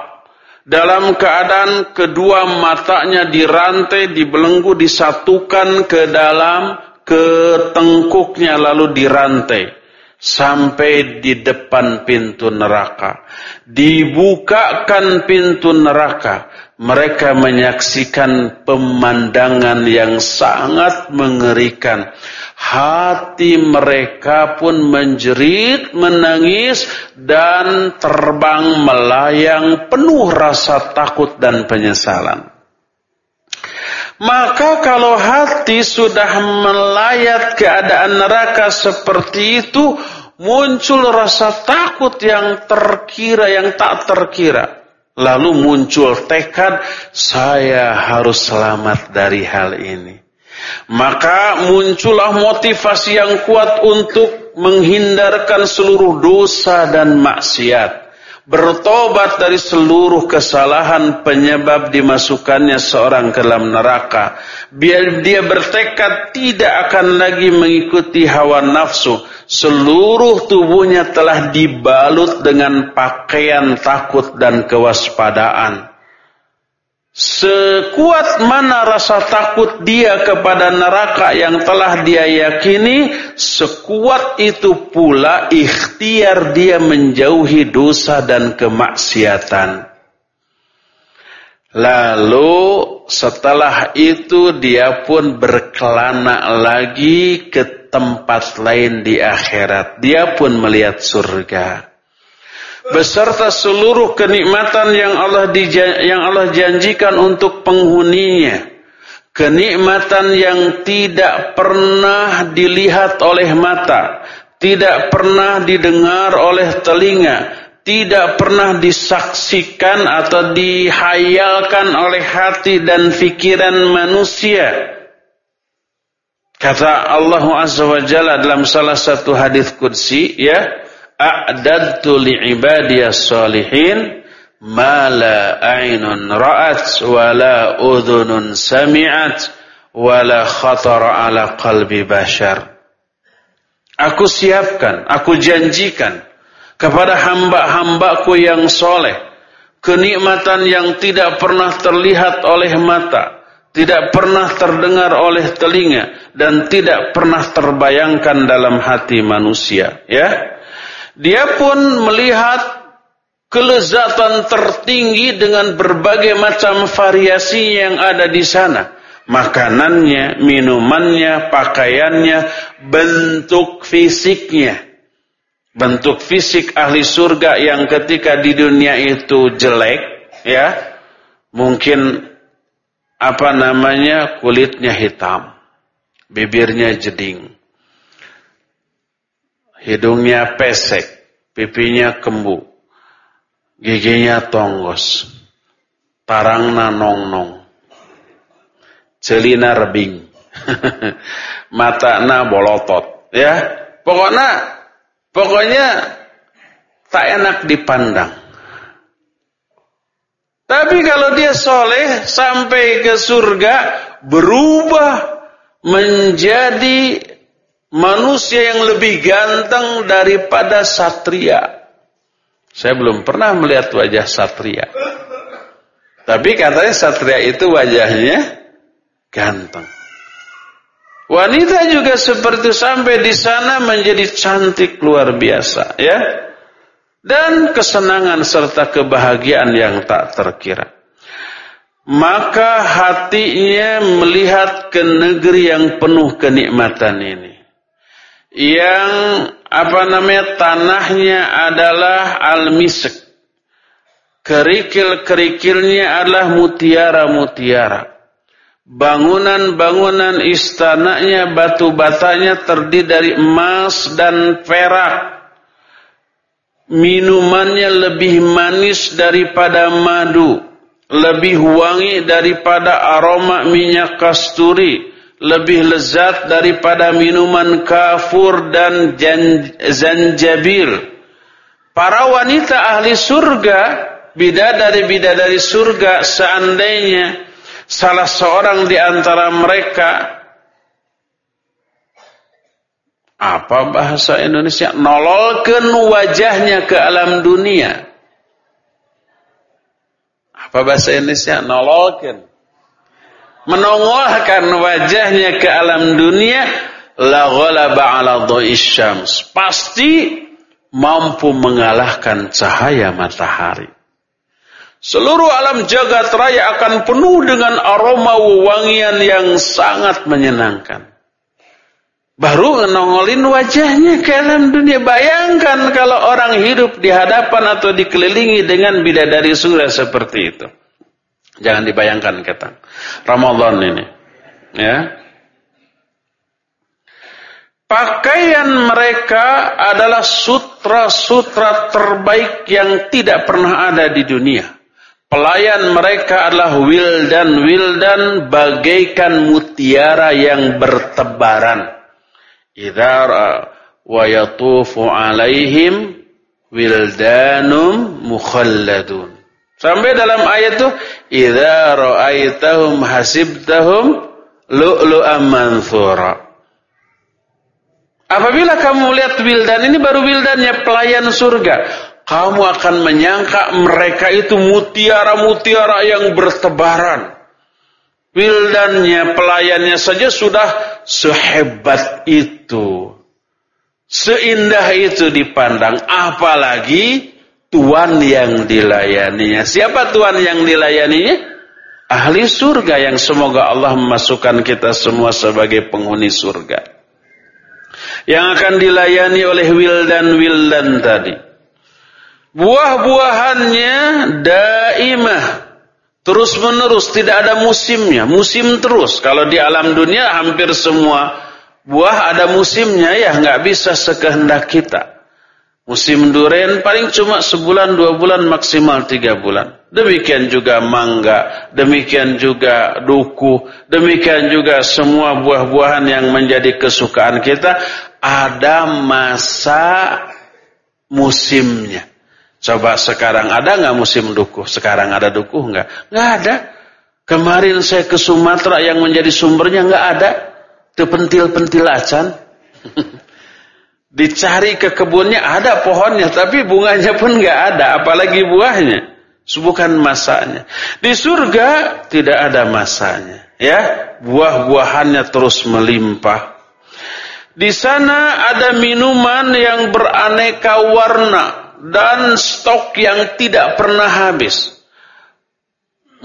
dalam keadaan kedua matanya dirantai, dibelenggu, disatukan ke dalam ketengkuknya lalu dirantai sampai di depan pintu neraka. Dibukakan pintu neraka, mereka menyaksikan pemandangan yang sangat mengerikan hati mereka pun menjerit, menangis dan terbang melayang penuh rasa takut dan penyesalan. Maka kalau hati sudah melayat keadaan neraka seperti itu, muncul rasa takut yang terkira, yang tak terkira. Lalu muncul tekad, saya harus selamat dari hal ini. Maka muncullah motivasi yang kuat untuk menghindarkan seluruh dosa dan maksiat. Bertobat dari seluruh kesalahan penyebab dimasukkannya seorang ke dalam neraka. Biar dia bertekad tidak akan lagi mengikuti hawa nafsu. Seluruh tubuhnya telah dibalut dengan pakaian takut dan kewaspadaan. Sekuat mana rasa takut dia kepada neraka yang telah dia yakini, sekuat itu pula ikhtiar dia menjauhi dosa dan kemaksiatan. Lalu setelah itu dia pun berkelana lagi ke tempat lain di akhirat. Dia pun melihat surga beserta seluruh kenikmatan yang Allah yang Allah janjikan untuk penghuninya. Kenikmatan yang tidak pernah dilihat oleh mata, tidak pernah didengar oleh telinga, tidak pernah disaksikan atau dihayalkan oleh hati dan pikiran manusia. Kata Allah Azza wa Jalla dalam salah satu hadis qudsi ya, a'dadtu li'ibadiyas salihin ma la a'inun ra'at wa la udhunun sami'at wa la khatara ala qalbi bashar. Aku siapkan, aku janjikan kepada hamba-hambaku yang soleh kenikmatan yang tidak pernah terlihat oleh mata tidak pernah terdengar oleh telinga dan tidak pernah terbayangkan dalam hati manusia ya dia pun melihat kelezatan tertinggi dengan berbagai macam variasi yang ada di sana. Makanannya minumannya pakaiannya bentuk fisiknya. Bentuk fisik ahli surga yang ketika di dunia itu jelek ya mungkin apa namanya kulitnya hitam, bibirnya jeding, hidungnya pesek, pipinya kembu, giginya tonggos, tarangna nong-nong, celina rebing, [LAUGHS] mata na bolotot, ya pokoknya pokoknya tak enak dipandang. Tapi kalau dia soleh sampai ke surga berubah menjadi manusia yang lebih ganteng daripada satria. Saya belum pernah melihat wajah satria. Tapi katanya satria itu wajahnya ganteng. Wanita juga seperti sampai di sana menjadi cantik luar biasa, ya dan kesenangan serta kebahagiaan yang tak terkira. Maka hatinya melihat ke negeri yang penuh kenikmatan ini. Yang apa namanya tanahnya adalah al-misk. Kerikil-kerikilnya adalah mutiara-mutiara. Bangunan-bangunan istananya, batu batanya terdiri dari emas dan perak minumannya lebih manis daripada madu, lebih wangi daripada aroma minyak kasturi, lebih lezat daripada minuman kafur dan zanjabil. Para wanita ahli surga, bidadari-bidadari surga seandainya salah seorang di antara mereka Apa bahasa Indonesia? Nololkan wajahnya ke alam dunia. Apa bahasa Indonesia? Nololkan. Menongolkan wajahnya ke alam dunia. La ghalaba ala syams. Pasti mampu mengalahkan cahaya matahari. Seluruh alam jagat raya akan penuh dengan aroma wewangian yang sangat menyenangkan. Baru nongolin wajahnya ke alam dunia. Bayangkan kalau orang hidup di hadapan atau dikelilingi dengan bidadari surga seperti itu. Jangan dibayangkan kata. Ramadan ini. Ya. Pakaian mereka adalah sutra-sutra terbaik yang tidak pernah ada di dunia. Pelayan mereka adalah wildan-wildan bagaikan mutiara yang bertebaran idza wa yatufu alaihim wildanum mukhalladun. Sampai dalam ayat itu idza ra'aitahum hasibtahum lu'lu'an manthura. Apabila kamu lihat wildan ini baru wildannya pelayan surga, kamu akan menyangka mereka itu mutiara-mutiara yang bertebaran. Wildannya, pelayannya saja sudah sehebat itu. Seindah itu dipandang. Apalagi tuan yang dilayaninya. Siapa tuan yang dilayaninya? Ahli surga yang semoga Allah memasukkan kita semua sebagai penghuni surga. Yang akan dilayani oleh wildan-wildan tadi. Buah-buahannya daimah Terus menerus tidak ada musimnya, musim terus. Kalau di alam dunia hampir semua buah ada musimnya ya, nggak bisa sekehendak kita. Musim duren paling cuma sebulan, dua bulan, maksimal tiga bulan. Demikian juga mangga, demikian juga duku, demikian juga semua buah-buahan yang menjadi kesukaan kita. Ada masa musimnya. Coba sekarang ada nggak musim duku? Sekarang ada duku nggak? Nggak ada. Kemarin saya ke Sumatera yang menjadi sumbernya nggak ada. Tepentil-pentil acan. [LAUGHS] Dicari ke kebunnya ada pohonnya tapi bunganya pun nggak ada, apalagi buahnya. Bukan masanya. Di surga tidak ada masanya, ya. Buah-buahannya terus melimpah. Di sana ada minuman yang beraneka warna dan stok yang tidak pernah habis.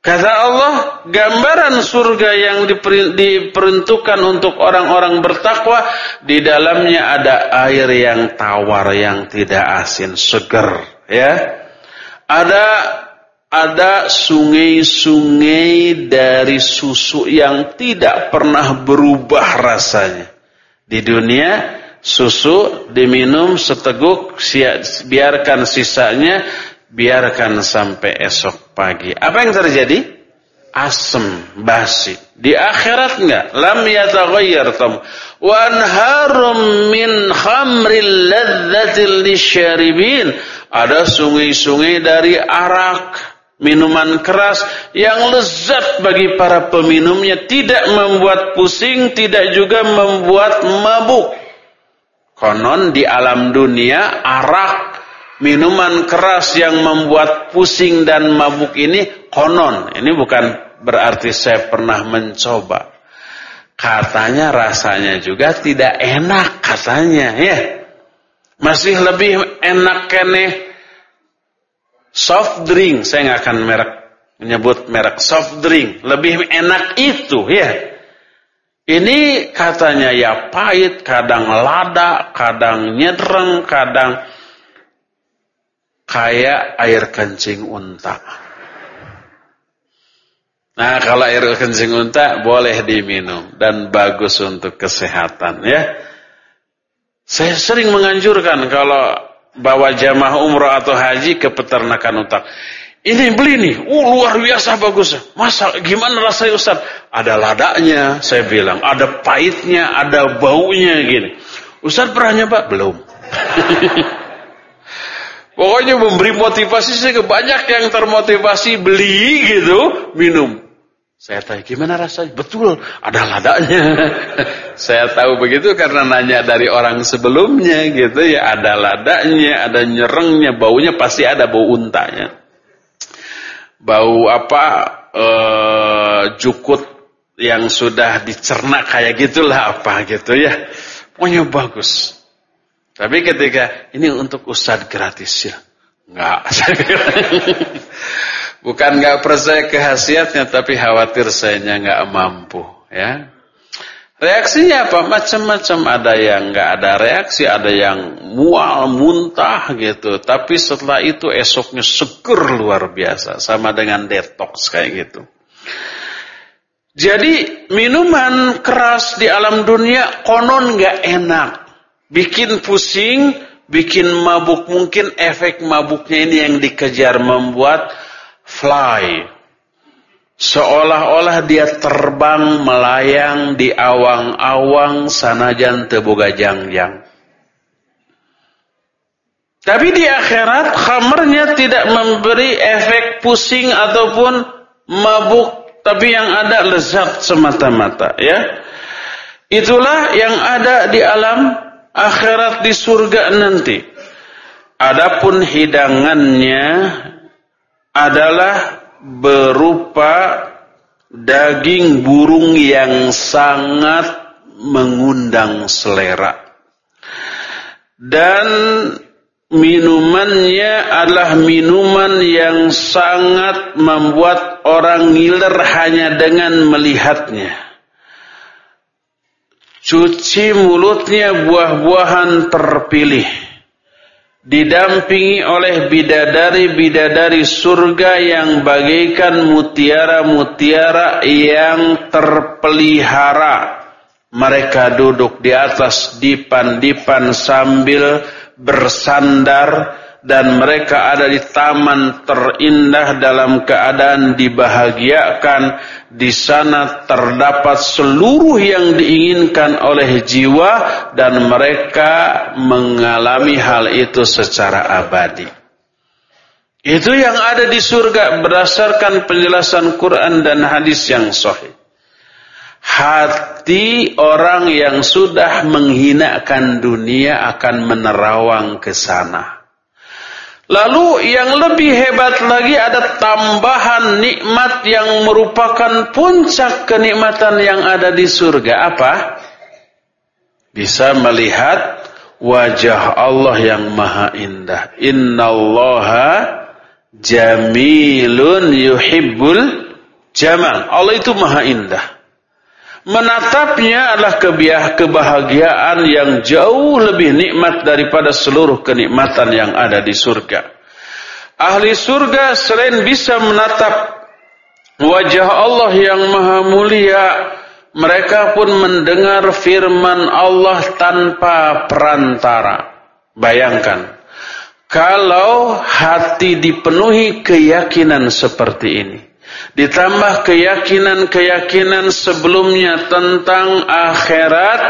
Kata Allah, gambaran surga yang diperuntukkan untuk orang-orang bertakwa, di dalamnya ada air yang tawar, yang tidak asin, seger. Ya, ada ada sungai-sungai dari susu yang tidak pernah berubah rasanya. Di dunia susu diminum seteguk, biarkan sisanya biarkan sampai esok pagi. Apa yang terjadi? Asem, basi. Di akhirat enggak? Lam yataghayyar tam. Wa anharum min khamril ladzatil lisyaribin. Ada sungai-sungai dari arak, minuman keras yang lezat bagi para peminumnya, tidak membuat pusing, tidak juga membuat mabuk. Konon di alam dunia arak minuman keras yang membuat pusing dan mabuk ini konon. Ini bukan berarti saya pernah mencoba. Katanya rasanya juga tidak enak katanya ya. Masih lebih enak kene soft drink. Saya nggak akan merek menyebut merek soft drink. Lebih enak itu ya. Ini katanya ya pahit, kadang lada, kadang nyedreng, kadang kayak air kencing unta. Nah, kalau air kencing unta boleh diminum dan bagus untuk kesehatan ya. Saya sering menganjurkan kalau bawa jamaah umroh atau haji ke peternakan unta. Ini beli nih, uh, luar biasa bagus. Masa gimana rasanya Ustaz? Ada ladanya, saya bilang, ada pahitnya, ada baunya gini. Ustaz pernah nyoba? Belum. [LAUGHS] Pokoknya memberi motivasi sehingga banyak yang termotivasi beli gitu, minum. Saya tanya gimana rasanya? Betul, ada ladanya. [LAUGHS] Saya tahu begitu karena nanya dari orang sebelumnya gitu ya, ada ladanya, ada nyerengnya, baunya pasti ada bau untanya. Bau apa? E, jukut yang sudah dicerna kayak gitulah apa gitu ya. Pokoknya bagus. Tapi ketika ini untuk ustad gratis ya. Enggak. [LAUGHS] Bukan enggak percaya kehasiatnya tapi khawatir saya enggak mampu ya. Reaksinya apa? Macam-macam ada yang enggak ada reaksi, ada yang mual, muntah gitu. Tapi setelah itu esoknya seger luar biasa sama dengan detox kayak gitu. Jadi minuman keras di alam dunia konon enggak enak bikin pusing, bikin mabuk. Mungkin efek mabuknya ini yang dikejar membuat fly. Seolah-olah dia terbang melayang di awang-awang sanajan teboga jangjang. Tapi di akhirat khamernya tidak memberi efek pusing ataupun mabuk, tapi yang ada lezat semata-mata, ya. Itulah yang ada di alam akhirat di surga nanti. Adapun hidangannya adalah berupa daging burung yang sangat mengundang selera. Dan minumannya adalah minuman yang sangat membuat orang ngiler hanya dengan melihatnya. Cuci mulutnya buah-buahan terpilih. Didampingi oleh bidadari-bidadari surga yang bagaikan mutiara-mutiara yang terpelihara. Mereka duduk di atas dipan-dipan sambil bersandar dan mereka ada di taman terindah dalam keadaan dibahagiakan. Di sana terdapat seluruh yang diinginkan oleh jiwa dan mereka mengalami hal itu secara abadi. Itu yang ada di surga berdasarkan penjelasan Quran dan hadis yang sahih. Hati orang yang sudah menghinakan dunia akan menerawang ke sana. Lalu yang lebih hebat lagi ada tambahan nikmat yang merupakan puncak kenikmatan yang ada di surga. Apa? Bisa melihat wajah Allah yang maha indah. Innallaha jamilun yuhibbul jamal. Allah itu maha indah. Menatapnya adalah kebahagiaan yang jauh lebih nikmat daripada seluruh kenikmatan yang ada di surga. Ahli surga selain bisa menatap wajah Allah yang maha mulia, mereka pun mendengar firman Allah tanpa perantara. Bayangkan, kalau hati dipenuhi keyakinan seperti ini, ditambah keyakinan-keyakinan sebelumnya tentang akhirat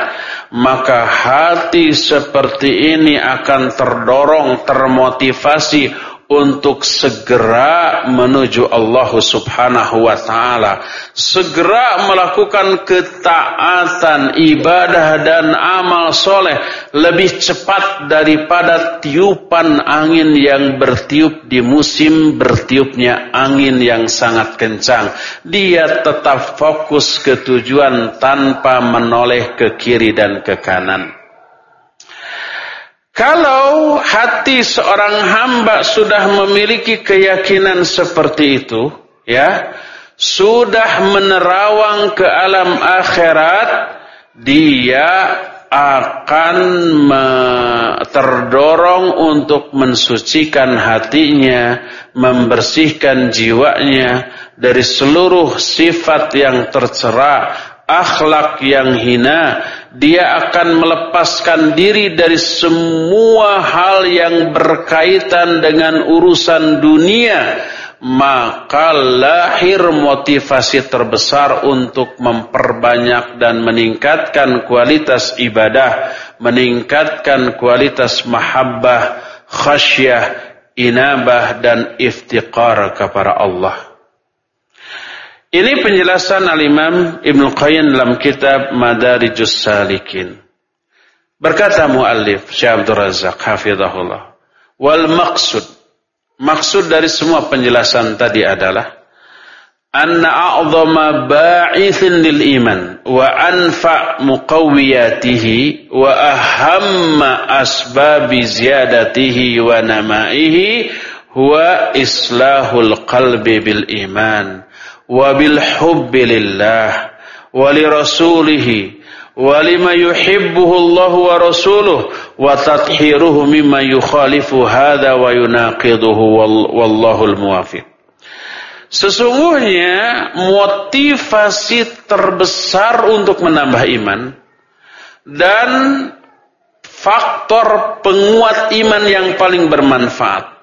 maka hati seperti ini akan terdorong termotivasi untuk segera menuju Allah Subhanahu wa taala, segera melakukan ketaatan, ibadah dan amal soleh lebih cepat daripada tiupan angin yang bertiup di musim bertiupnya angin yang sangat kencang. Dia tetap fokus ke tujuan tanpa menoleh ke kiri dan ke kanan. Kalau hati seorang hamba sudah memiliki keyakinan seperti itu, ya, sudah menerawang ke alam akhirat, dia akan terdorong untuk mensucikan hatinya, membersihkan jiwanya dari seluruh sifat yang tercera, akhlak yang hina, dia akan melepaskan diri dari semua hal yang berkaitan dengan urusan dunia. Maka lahir motivasi terbesar untuk memperbanyak dan meningkatkan kualitas ibadah meningkatkan kualitas mahabbah khasyah inabah dan iftiqar kepada Allah ini penjelasan Al-Imam Ibn Qayyim dalam kitab Madarijus Salikin. Berkata muallif Syekh Abdul Razak hafizahullah, wal maksud maksud dari semua penjelasan tadi adalah anna a'dhama ba'ithin lil iman wa anfa muqawiyatihi wa ahamma asbabi ziyadatihi wa namaihi huwa islahul qalbi bil iman wabil hubbilillah wali lillah. Wa li rasulihi. Wa yuhibbuhu Allah wa rasuluh. Wa tathiruhu mimma yukhalifu hadha wa yunaqiduhu wallahu al-muwafiq Sesungguhnya motivasi terbesar untuk menambah iman dan faktor penguat iman yang paling bermanfaat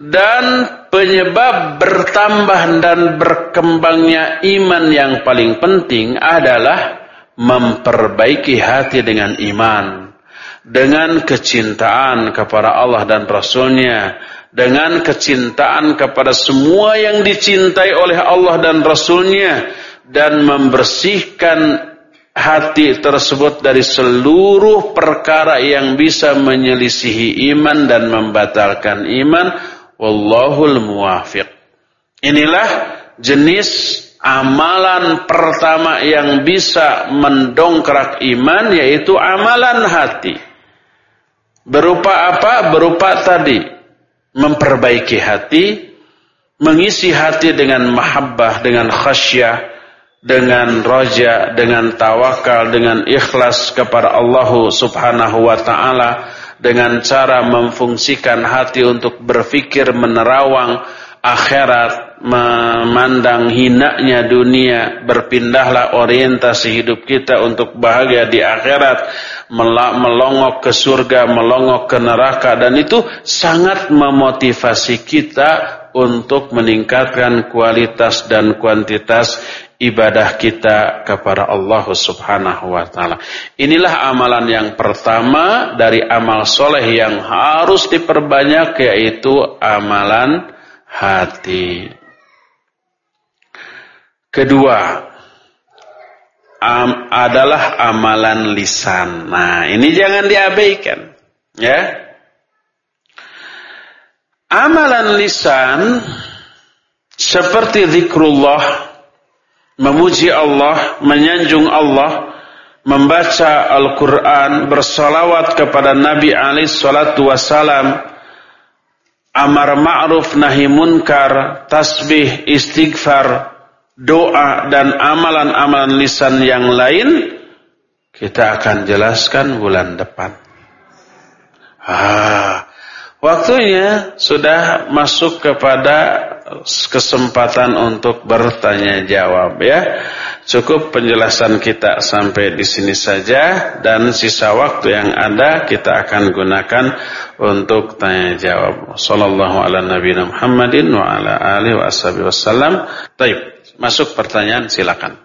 dan penyebab bertambah dan berkembangnya iman yang paling penting adalah memperbaiki hati dengan iman dengan kecintaan kepada Allah dan Rasulnya dengan kecintaan kepada semua yang dicintai oleh Allah dan Rasulnya dan membersihkan hati tersebut dari seluruh perkara yang bisa menyelisihi iman dan membatalkan iman Wallahul muwafiq. Inilah jenis amalan pertama yang bisa mendongkrak iman yaitu amalan hati. Berupa apa? Berupa tadi memperbaiki hati, mengisi hati dengan mahabbah, dengan khasyah, dengan roja, dengan tawakal, dengan ikhlas kepada Allah Subhanahu wa taala, dengan cara memfungsikan hati untuk berfikir menerawang akhirat, memandang hinanya dunia, berpindahlah orientasi hidup kita untuk bahagia di akhirat, melongok ke surga, melongok ke neraka dan itu sangat memotivasi kita untuk meningkatkan kualitas dan kuantitas ibadah kita kepada Allah Subhanahu wa taala. Inilah amalan yang pertama dari amal soleh yang harus diperbanyak yaitu amalan hati. Kedua am, adalah amalan lisan. Nah, ini jangan diabaikan, ya. Amalan lisan seperti zikrullah, memuji Allah, menyanjung Allah, membaca Al-Quran, bersalawat kepada Nabi alaihi salatu wasalam, amar ma'ruf nahi munkar, tasbih, istighfar, doa dan amalan-amalan lisan yang lain kita akan jelaskan bulan depan. Ah, waktunya sudah masuk kepada kesempatan untuk bertanya jawab ya. Cukup penjelasan kita sampai di sini saja dan sisa waktu yang ada kita akan gunakan untuk tanya jawab. Sallallahu ala nabiyina Muhammadin wa ala alihi wasallam. Baik, masuk pertanyaan silakan.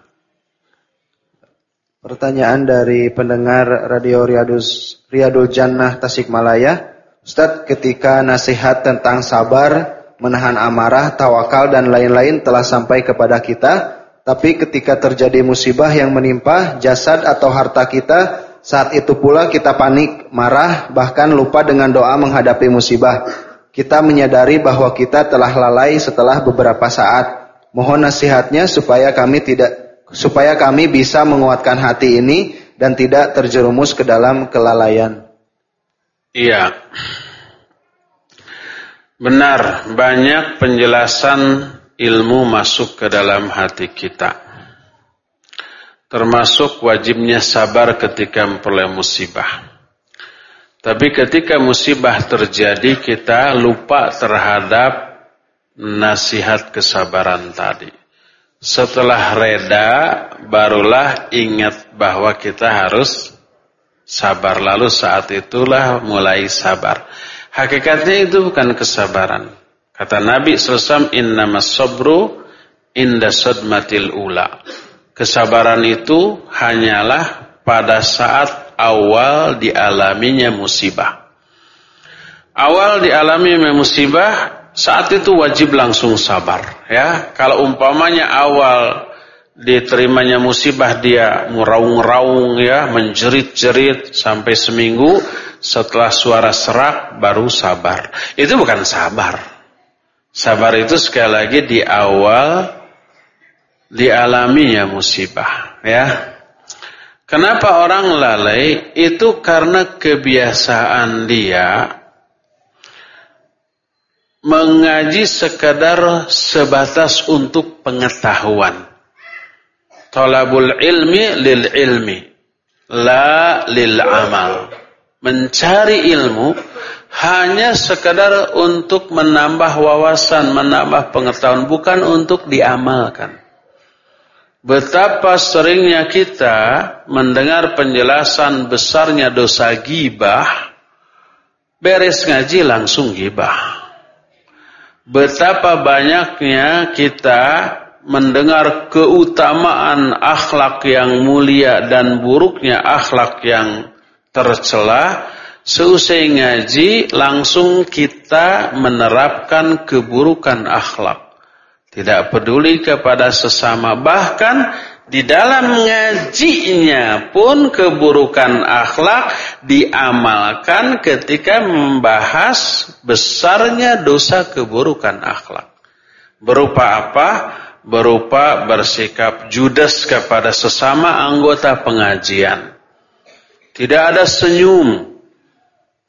Pertanyaan dari pendengar Radio Riyadus Riyadul Jannah Tasikmalaya. Ustaz, ketika nasihat tentang sabar menahan amarah, tawakal dan lain-lain telah sampai kepada kita, tapi ketika terjadi musibah yang menimpa jasad atau harta kita, saat itu pula kita panik, marah, bahkan lupa dengan doa menghadapi musibah. Kita menyadari bahwa kita telah lalai setelah beberapa saat. Mohon nasihatnya supaya kami tidak supaya kami bisa menguatkan hati ini dan tidak terjerumus ke dalam kelalaian. Iya. Benar, banyak penjelasan ilmu masuk ke dalam hati kita. Termasuk wajibnya sabar ketika memperoleh musibah. Tapi ketika musibah terjadi kita lupa terhadap nasihat kesabaran tadi. Setelah reda barulah ingat bahwa kita harus sabar. Lalu saat itulah mulai sabar. Hakikatnya itu bukan kesabaran. Kata Nabi SAW, Innama sabru inda sodmatil ula. Kesabaran itu hanyalah pada saat awal dialaminya musibah. Awal dialami musibah, saat itu wajib langsung sabar. Ya, Kalau umpamanya awal diterimanya musibah dia meraung-raung ya, menjerit-jerit sampai seminggu, setelah suara serak baru sabar. Itu bukan sabar. Sabar itu sekali lagi di awal dialaminya musibah, ya. Kenapa orang lalai? Itu karena kebiasaan dia mengaji sekadar sebatas untuk pengetahuan. Talabul ilmi lil ilmi, la lil amal mencari ilmu hanya sekadar untuk menambah wawasan, menambah pengetahuan, bukan untuk diamalkan. Betapa seringnya kita mendengar penjelasan besarnya dosa gibah, beres ngaji langsung gibah. Betapa banyaknya kita mendengar keutamaan akhlak yang mulia dan buruknya akhlak yang tercela, seusai ngaji langsung kita menerapkan keburukan akhlak. Tidak peduli kepada sesama, bahkan di dalam ngajinya pun keburukan akhlak diamalkan ketika membahas besarnya dosa keburukan akhlak. Berupa apa? Berupa bersikap judes kepada sesama anggota pengajian tidak ada senyum.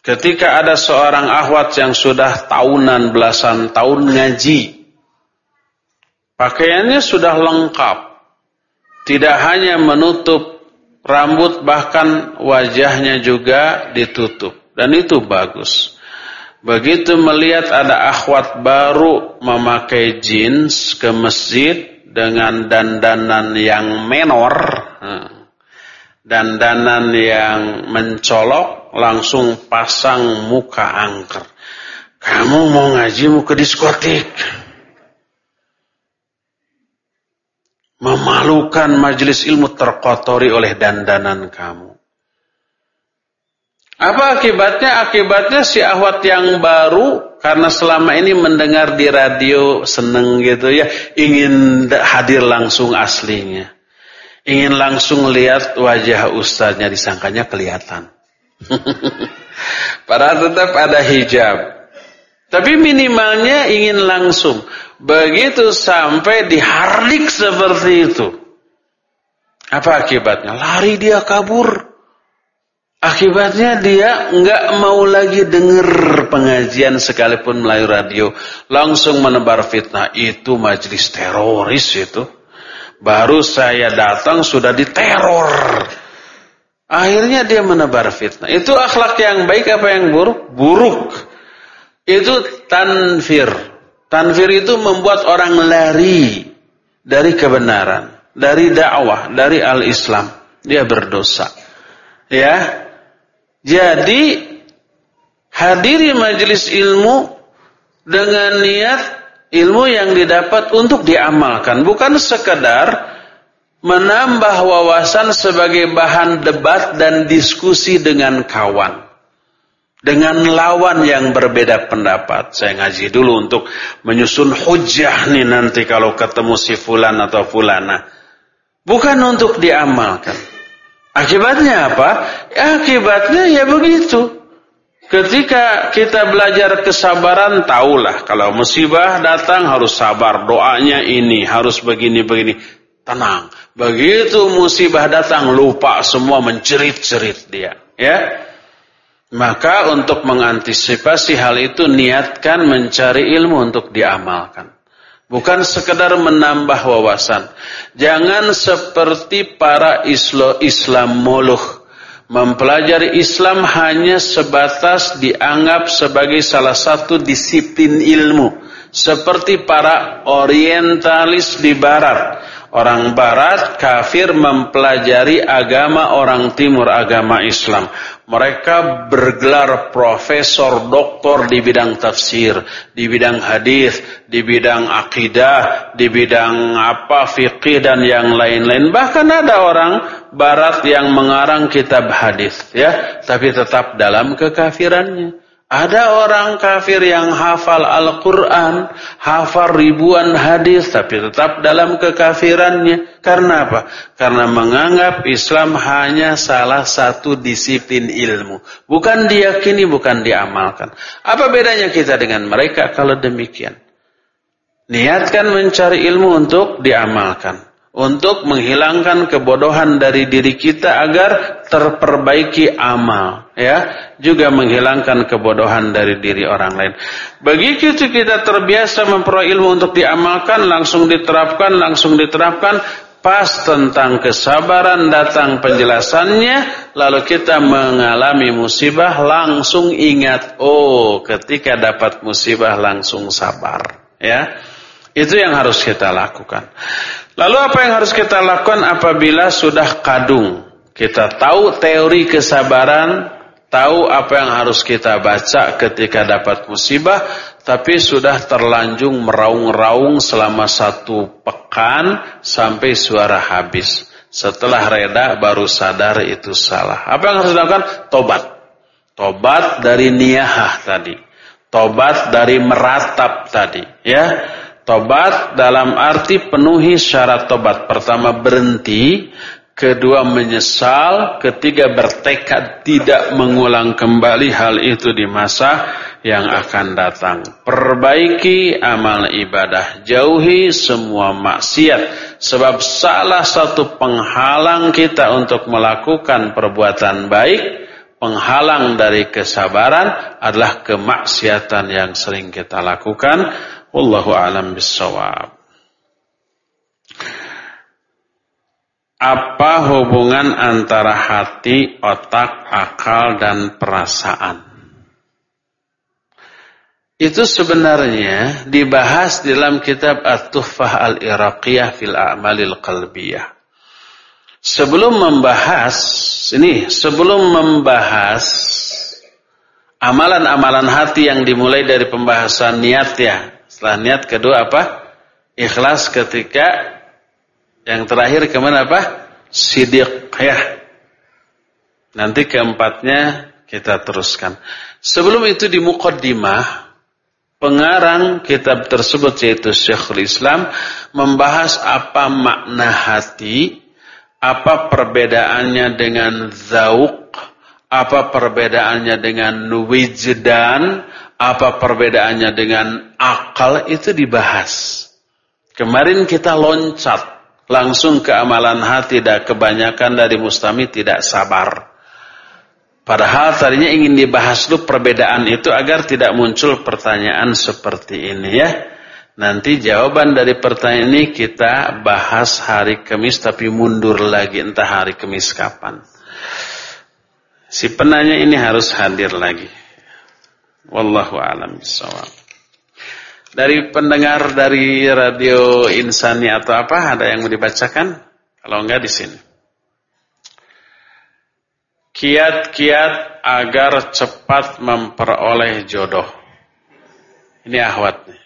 Ketika ada seorang ahwat yang sudah tahunan belasan tahun ngaji, pakaiannya sudah lengkap, tidak hanya menutup rambut bahkan wajahnya juga ditutup dan itu bagus. Begitu melihat ada akhwat baru memakai jeans ke masjid dengan dandanan yang menor, dandanan yang mencolok, langsung pasang muka angker. Kamu mau ngaji mau ke diskotik. Memalukan majelis ilmu terkotori oleh dandanan kamu. Apa akibatnya? Akibatnya si ahwat yang baru karena selama ini mendengar di radio seneng gitu ya, ingin hadir langsung aslinya. Ingin langsung lihat wajah ustaznya disangkanya kelihatan. [LAUGHS] Padahal tetap ada hijab. Tapi minimalnya ingin langsung. Begitu sampai dihardik seperti itu. Apa akibatnya? Lari dia kabur. Akibatnya dia nggak mau lagi dengar pengajian sekalipun melalui radio, langsung menebar fitnah. Itu majelis teroris itu. Baru saya datang sudah diteror. Akhirnya dia menebar fitnah. Itu akhlak yang baik apa yang buruk? Buruk. Itu tanfir. Tanfir itu membuat orang lari dari kebenaran, dari dakwah, dari al-Islam. Dia berdosa. Ya, jadi hadiri majelis ilmu dengan niat ilmu yang didapat untuk diamalkan, bukan sekedar menambah wawasan sebagai bahan debat dan diskusi dengan kawan. Dengan lawan yang berbeda pendapat. Saya ngaji dulu untuk menyusun hujah nih nanti kalau ketemu si fulan atau fulana. Bukan untuk diamalkan. Akibatnya apa? Ya, akibatnya ya begitu. Ketika kita belajar kesabaran, tahulah kalau musibah datang harus sabar, doanya ini harus begini-begini. Tenang. Begitu musibah datang, lupa semua mencerit-cerit dia. Ya. Maka untuk mengantisipasi hal itu, niatkan mencari ilmu untuk diamalkan. Bukan sekedar menambah wawasan. Jangan seperti para islo Islam moluh. Mempelajari Islam hanya sebatas dianggap sebagai salah satu disiplin ilmu. Seperti para orientalis di barat. Orang barat kafir mempelajari agama orang timur, agama Islam. Mereka bergelar profesor, doktor di bidang tafsir, di bidang hadis, di bidang akidah, di bidang apa fikih dan yang lain-lain. Bahkan ada orang barat yang mengarang kitab hadis, ya, tapi tetap dalam kekafirannya. Ada orang kafir yang hafal Al-Quran, hafal ribuan hadis, tapi tetap dalam kekafirannya. Karena apa? Karena menganggap Islam hanya salah satu disiplin ilmu. Bukan diyakini, bukan diamalkan. Apa bedanya kita dengan mereka kalau demikian? Niatkan mencari ilmu untuk diamalkan untuk menghilangkan kebodohan dari diri kita agar terperbaiki amal ya. Juga menghilangkan kebodohan dari diri orang lain. Begitu kita terbiasa memperoleh ilmu untuk diamalkan langsung diterapkan langsung diterapkan pas tentang kesabaran datang penjelasannya lalu kita mengalami musibah langsung ingat oh ketika dapat musibah langsung sabar ya. Itu yang harus kita lakukan Lalu apa yang harus kita lakukan apabila sudah kadung? Kita tahu teori kesabaran, tahu apa yang harus kita baca ketika dapat musibah, tapi sudah terlanjung meraung-raung selama satu pekan sampai suara habis. Setelah reda baru sadar itu salah. Apa yang harus dilakukan? Tobat. Tobat dari niyahah tadi. Tobat dari meratap tadi. Ya. Tobat dalam arti penuhi syarat tobat. Pertama berhenti, kedua menyesal, ketiga bertekad tidak mengulang kembali hal itu di masa yang akan datang. Perbaiki amal ibadah, jauhi semua maksiat. Sebab salah satu penghalang kita untuk melakukan perbuatan baik penghalang dari kesabaran adalah kemaksiatan yang sering kita lakukan. Wallahu a'lam bissawab. Apa hubungan antara hati, otak, akal, dan perasaan? Itu sebenarnya dibahas dalam kitab At-Tuhfah Al-Iraqiyah fil A'malil Qalbiyah. Sebelum membahas ini, sebelum membahas amalan-amalan hati yang dimulai dari pembahasan niat ya. Setelah niat kedua apa? Ikhlas ketika yang terakhir ke mana apa? Sidiq ya. Nanti keempatnya kita teruskan. Sebelum itu di mukaddimah Pengarang kitab tersebut yaitu Syekhul Islam membahas apa makna hati, apa perbedaannya dengan zauk, apa perbedaannya dengan wijdan, apa perbedaannya dengan akal itu dibahas. Kemarin kita loncat langsung ke amalan hati dan kebanyakan dari mustami tidak sabar. Padahal tadinya ingin dibahas dulu perbedaan itu agar tidak muncul pertanyaan seperti ini ya. Nanti jawaban dari pertanyaan ini kita bahas hari Kamis tapi mundur lagi entah hari Kamis kapan. Si penanya ini harus hadir lagi. Wallahu a'lam bishawab. Dari pendengar dari radio Insani atau apa ada yang mau dibacakan? Kalau enggak di sini. Kiat-kiat agar cepat memperoleh jodoh. Ini ahwat nih.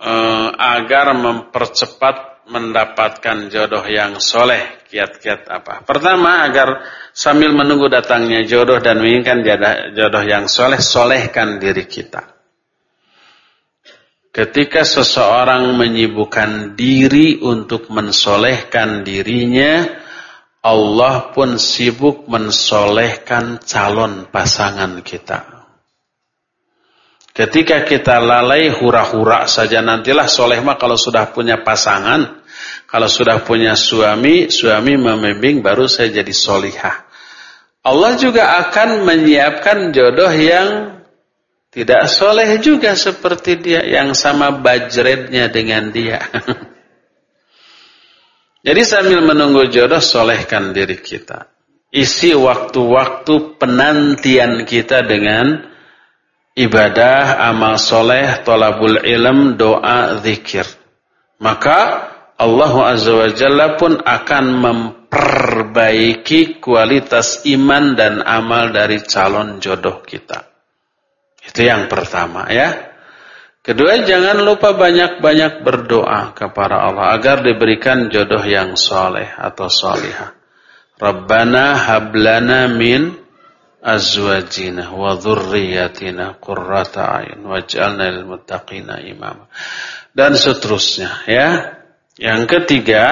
Uh, agar mempercepat mendapatkan jodoh yang soleh. Kiat-kiat apa? Pertama, agar sambil menunggu datangnya jodoh dan menginginkan jodoh yang soleh, solehkan diri kita. Ketika seseorang menyibukkan diri untuk mensolehkan dirinya, Allah pun sibuk mensolehkan calon pasangan kita. Ketika kita lalai hura-hura saja nantilah soleh mah kalau sudah punya pasangan, kalau sudah punya suami, suami membimbing baru saya jadi solihah. Allah juga akan menyiapkan jodoh yang tidak soleh juga seperti dia, yang sama bajretnya dengan dia. [LAUGHS] Jadi sambil menunggu jodoh, solehkan diri kita. Isi waktu-waktu penantian kita dengan ibadah, amal soleh, tolabul ilm, doa, zikir. Maka Allah Azza wa Jalla pun akan memperbaiki kualitas iman dan amal dari calon jodoh kita. Itu yang pertama ya. Kedua, jangan lupa banyak-banyak berdoa kepada Allah agar diberikan jodoh yang soleh atau solihah. Rabbana hablana min azwajina wa dhurriyyatina qurrata a'yun waj'alna lil muttaqina imama. Dan seterusnya ya. Yang ketiga,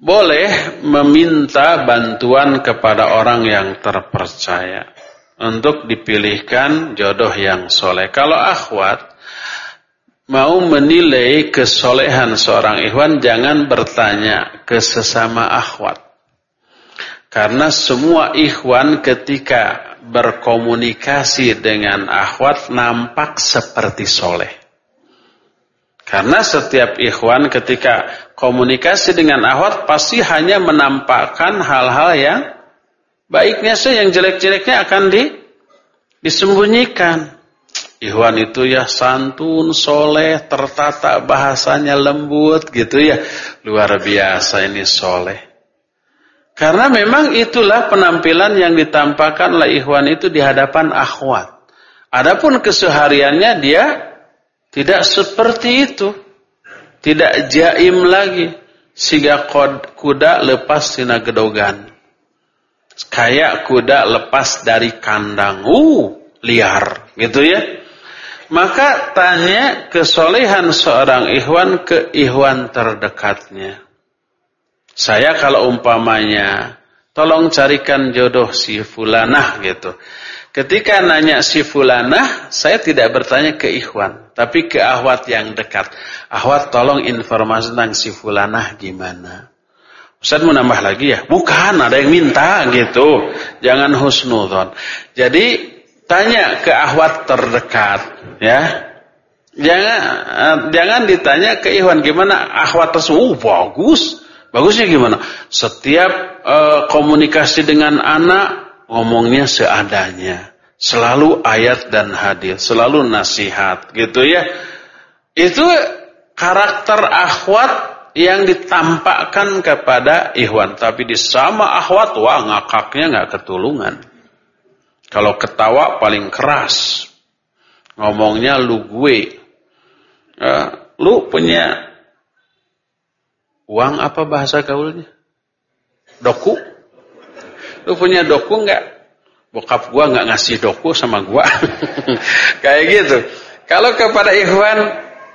boleh meminta bantuan kepada orang yang terpercaya untuk dipilihkan jodoh yang soleh. Kalau akhwat mau menilai kesolehan seorang ikhwan, jangan bertanya ke sesama akhwat. Karena semua ikhwan ketika berkomunikasi dengan akhwat nampak seperti soleh. Karena setiap ikhwan ketika komunikasi dengan akhwat pasti hanya menampakkan hal-hal yang Baiknya saja yang jelek-jeleknya akan di, disembunyikan. Ikhwan itu ya santun, soleh, tertata, bahasanya lembut gitu ya. Luar biasa ini soleh. Karena memang itulah penampilan yang ditampakkan oleh ikhwan itu di hadapan akhwat. Adapun kesehariannya dia tidak seperti itu. Tidak jaim lagi. Sehingga kuda lepas tina gedogan. Kayak kuda lepas dari kandang. Uh, liar. Gitu ya. Maka tanya kesolehan seorang ikhwan ke ikhwan terdekatnya. Saya kalau umpamanya, tolong carikan jodoh si fulanah gitu. Ketika nanya si fulanah, saya tidak bertanya ke ikhwan, tapi ke ahwat yang dekat. Ahwat tolong informasi tentang si fulanah gimana. Ustaz mau nambah lagi ya? Bukan, ada yang minta gitu. Jangan husnudon. Jadi tanya ke ahwat terdekat, ya. Jangan eh, jangan ditanya ke Ikhwan gimana ahwat tersebut. Oh, bagus. Bagusnya gimana? Setiap uh, komunikasi dengan anak ngomongnya seadanya. Selalu ayat dan hadis, selalu nasihat gitu ya. Itu karakter ahwat yang ditampakkan kepada Ikhwan. Tapi di sama Ahwat, wah ngakaknya nggak ketulungan. Kalau ketawa paling keras. Ngomongnya lu gue. Uh, lu punya uang apa bahasa gaulnya? Doku? Lu punya doku nggak? Bokap gua nggak ngasih doku sama gua. [LAUGHS] Kayak gitu. Kalau kepada Ikhwan,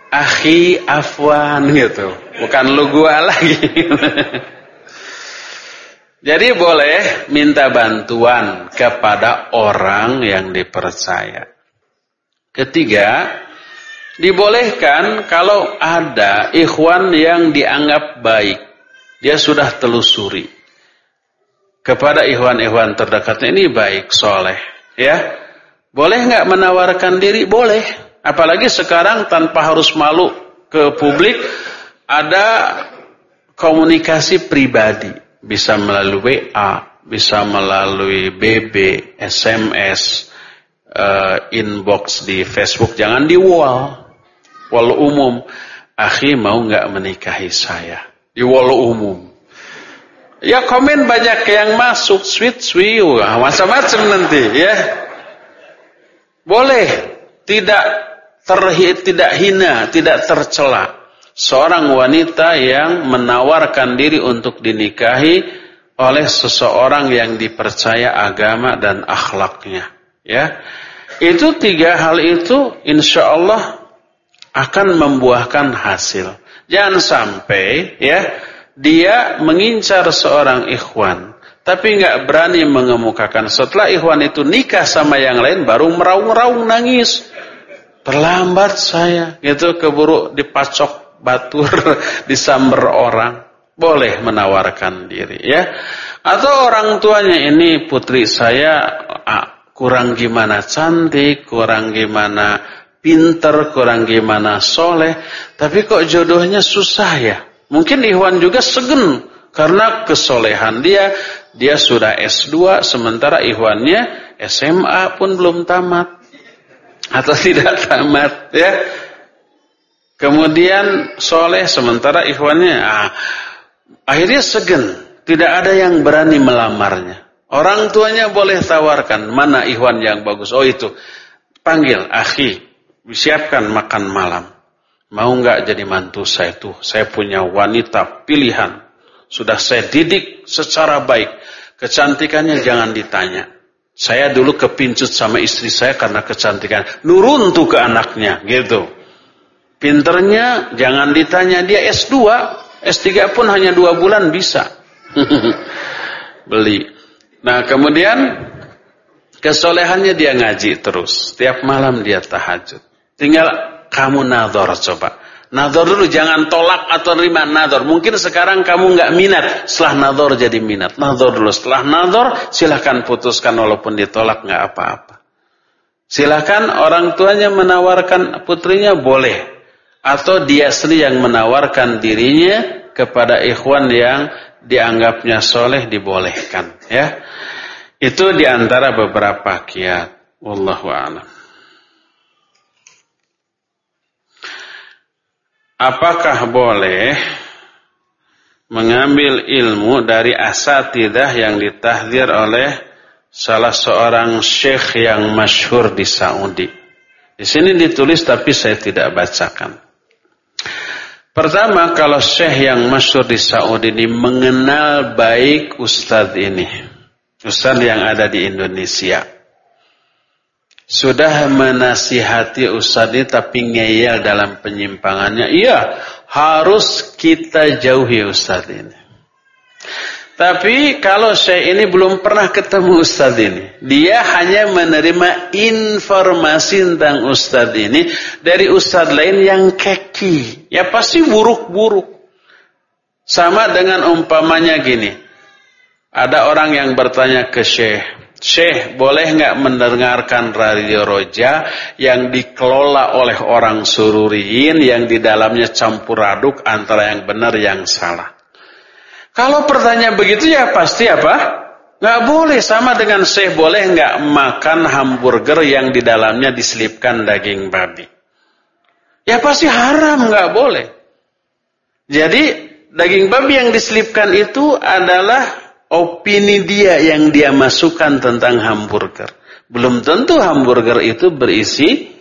akhi afwan gitu. Bukan lu gua [LAUGHS] lagi. Jadi boleh minta bantuan kepada orang yang dipercaya. Ketiga, dibolehkan kalau ada ikhwan yang dianggap baik. Dia sudah telusuri. Kepada ikhwan-ikhwan terdekatnya ini baik, soleh. Ya, Boleh nggak menawarkan diri? Boleh. Apalagi sekarang tanpa harus malu ke publik ada komunikasi pribadi, bisa melalui WA, bisa melalui BB, SMS, uh, eh, inbox di Facebook, jangan di wall, wall umum. Akhi mau nggak menikahi saya di wall umum. Ya komen banyak yang masuk sweet sweet macam-macam nanti ya. Boleh tidak terhi, tidak hina, tidak tercela. Seorang wanita yang menawarkan diri untuk dinikahi oleh seseorang yang dipercaya agama dan akhlaknya. Ya, itu tiga hal itu insya Allah akan membuahkan hasil. Jangan sampai ya dia mengincar seorang ikhwan tapi nggak berani mengemukakan setelah ikhwan itu nikah sama yang lain baru meraung-raung nangis Terlambat saya, gitu keburu dipacok batur, [LAUGHS] disamber orang. Boleh menawarkan diri ya. Atau orang tuanya ini putri saya ah, kurang gimana cantik, kurang gimana pinter, kurang gimana soleh. Tapi kok jodohnya susah ya. Mungkin Ikhwan juga segen karena kesolehan dia. Dia sudah S2 sementara Ikhwannya SMA pun belum tamat atau [LAUGHS] tidak tamat ya. Kemudian soleh sementara ikhwannya ah, akhirnya segen, tidak ada yang berani melamarnya. Orang tuanya boleh tawarkan mana ikhwan yang bagus. Oh itu panggil akhi, siapkan makan malam. Mau nggak jadi mantu saya tuh? Saya punya wanita pilihan. Sudah saya didik secara baik. Kecantikannya jangan ditanya. Saya dulu kepincut sama istri saya karena kecantikan. Nurun tuh ke anaknya gitu. Pinternya jangan ditanya dia S2. S3 pun hanya dua bulan bisa. [LAUGHS] Beli. Nah kemudian kesolehannya dia ngaji terus. Setiap malam dia tahajud. Tinggal kamu nador coba. Nador dulu jangan tolak atau terima nador. Mungkin sekarang kamu nggak minat, setelah nador jadi minat. Nador dulu, setelah nador silahkan putuskan walaupun ditolak nggak apa-apa. Silahkan orang tuanya menawarkan putrinya boleh. Atau dia sendiri yang menawarkan dirinya kepada ikhwan yang dianggapnya soleh dibolehkan. Ya, Itu di antara beberapa kiat. Wallahu apakah boleh mengambil ilmu dari asatidah yang ditahdir oleh salah seorang syekh yang masyhur di Saudi. Di sini ditulis tapi saya tidak bacakan. Pertama, kalau syekh yang masyhur di Saudi ini mengenal baik ustadz ini. Ustadz yang ada di Indonesia sudah menasihati Ustaz ini tapi ngeyel dalam penyimpangannya. Iya, harus kita jauhi Ustaz ini. Tapi kalau saya ini belum pernah ketemu Ustaz ini. Dia hanya menerima informasi tentang Ustaz ini dari Ustaz lain yang keki. Ya pasti buruk-buruk. Sama dengan umpamanya gini. Ada orang yang bertanya ke Syekh, Syekh boleh nggak mendengarkan radio roja yang dikelola oleh orang sururiin yang di dalamnya campur aduk antara yang benar yang salah. Kalau pertanyaan begitu ya pasti apa? Nggak boleh sama dengan Syekh boleh nggak makan hamburger yang di dalamnya diselipkan daging babi. Ya pasti haram nggak boleh. Jadi daging babi yang diselipkan itu adalah opini dia yang dia masukkan tentang hamburger. Belum tentu hamburger itu berisi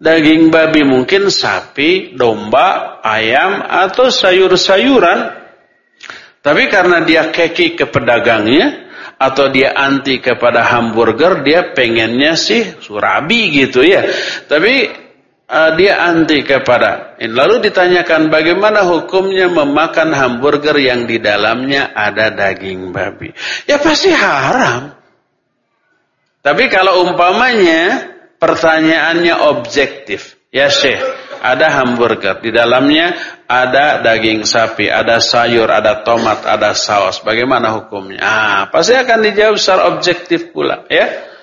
daging babi, mungkin sapi, domba, ayam, atau sayur-sayuran. Tapi karena dia keki ke pedagangnya, atau dia anti kepada hamburger, dia pengennya sih surabi gitu ya. Tapi uh, dia anti kepada. Lalu ditanyakan bagaimana hukumnya memakan hamburger yang di dalamnya ada daging babi. Ya pasti haram. Tapi kalau umpamanya pertanyaannya objektif. Ya Syekh, ada hamburger. Di dalamnya ada daging sapi, ada sayur, ada tomat, ada saus. Bagaimana hukumnya? Ah, pasti akan dijawab secara objektif pula. Ya.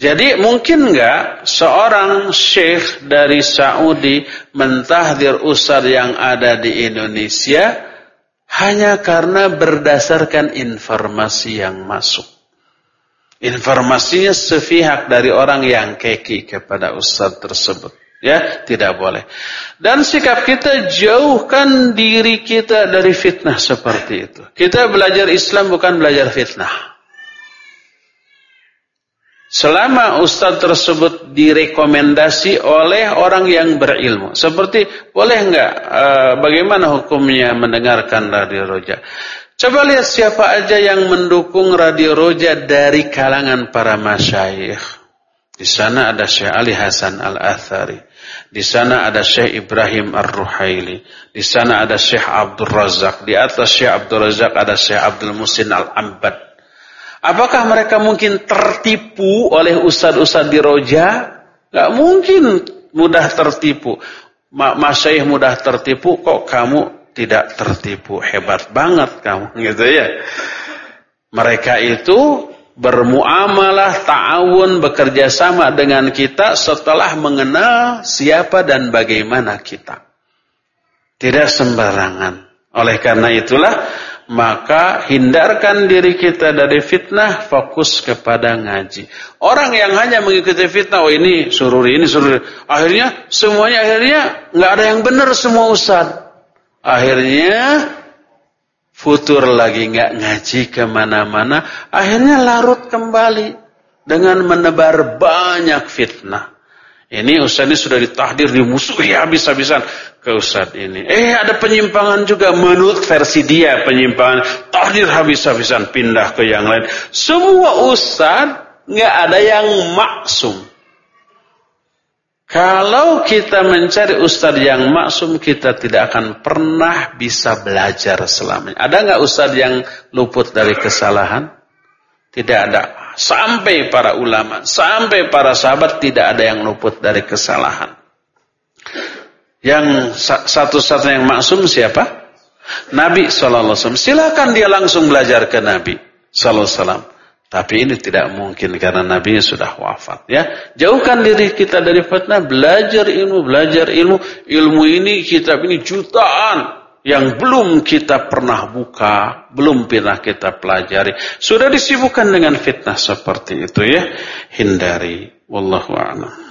Jadi mungkin nggak seorang syekh dari Saudi mentahdir usar yang ada di Indonesia hanya karena berdasarkan informasi yang masuk. Informasinya sepihak dari orang yang keki kepada ustaz tersebut. Ya, tidak boleh. Dan sikap kita jauhkan diri kita dari fitnah seperti itu. Kita belajar Islam bukan belajar fitnah. Selama ustaz tersebut direkomendasi oleh orang yang berilmu. Seperti boleh enggak e, bagaimana hukumnya mendengarkan radio roja? Coba lihat siapa aja yang mendukung radio roja dari kalangan para masyayikh. Di sana ada Syekh Ali Hasan Al-Athari. Di sana ada Syekh Ibrahim Ar-Ruhaili. Di sana ada Syekh Abdul Razak. Di atas Syekh Abdul Razak ada Syekh Abdul Musin Al-Ambad. Apakah mereka mungkin tertipu oleh ustad-ustad di roja? Gak mungkin mudah tertipu. Masyaih mudah tertipu, kok kamu tidak tertipu? Hebat banget kamu, [LAUGHS] gitu ya. Mereka itu bermuamalah, ta'awun, bekerja sama dengan kita setelah mengenal siapa dan bagaimana kita. Tidak sembarangan. Oleh karena itulah maka hindarkan diri kita dari fitnah, fokus kepada ngaji. Orang yang hanya mengikuti fitnah, oh ini sururi, ini sururi. Akhirnya semuanya akhirnya nggak ada yang benar semua ustad. Akhirnya futur lagi nggak ngaji ke mana-mana. Akhirnya larut kembali dengan menebar banyak fitnah. Ini ustaz ini sudah ditahdir, dimusuhi habis-habisan ke ustaz ini. Eh ada penyimpangan juga menurut versi dia penyimpangan. Tahdir habis-habisan pindah ke yang lain. Semua ustaz nggak ada yang maksum. Kalau kita mencari ustaz yang maksum, kita tidak akan pernah bisa belajar selamanya. Ada nggak ustaz yang luput dari kesalahan? Tidak ada. Sampai para ulama, sampai para sahabat tidak ada yang luput dari kesalahan. Yang satu-satunya yang maksum siapa? Nabi SAW. Silakan dia langsung belajar ke Nabi SAW. Tapi ini tidak mungkin karena Nabi sudah wafat. Ya, jauhkan diri kita dari fitnah, belajar ilmu, belajar ilmu. Ilmu ini kitab ini jutaan yang belum kita pernah buka, belum pernah kita pelajari. Sudah disibukkan dengan fitnah seperti itu ya. Hindari. Wallahu a'lam.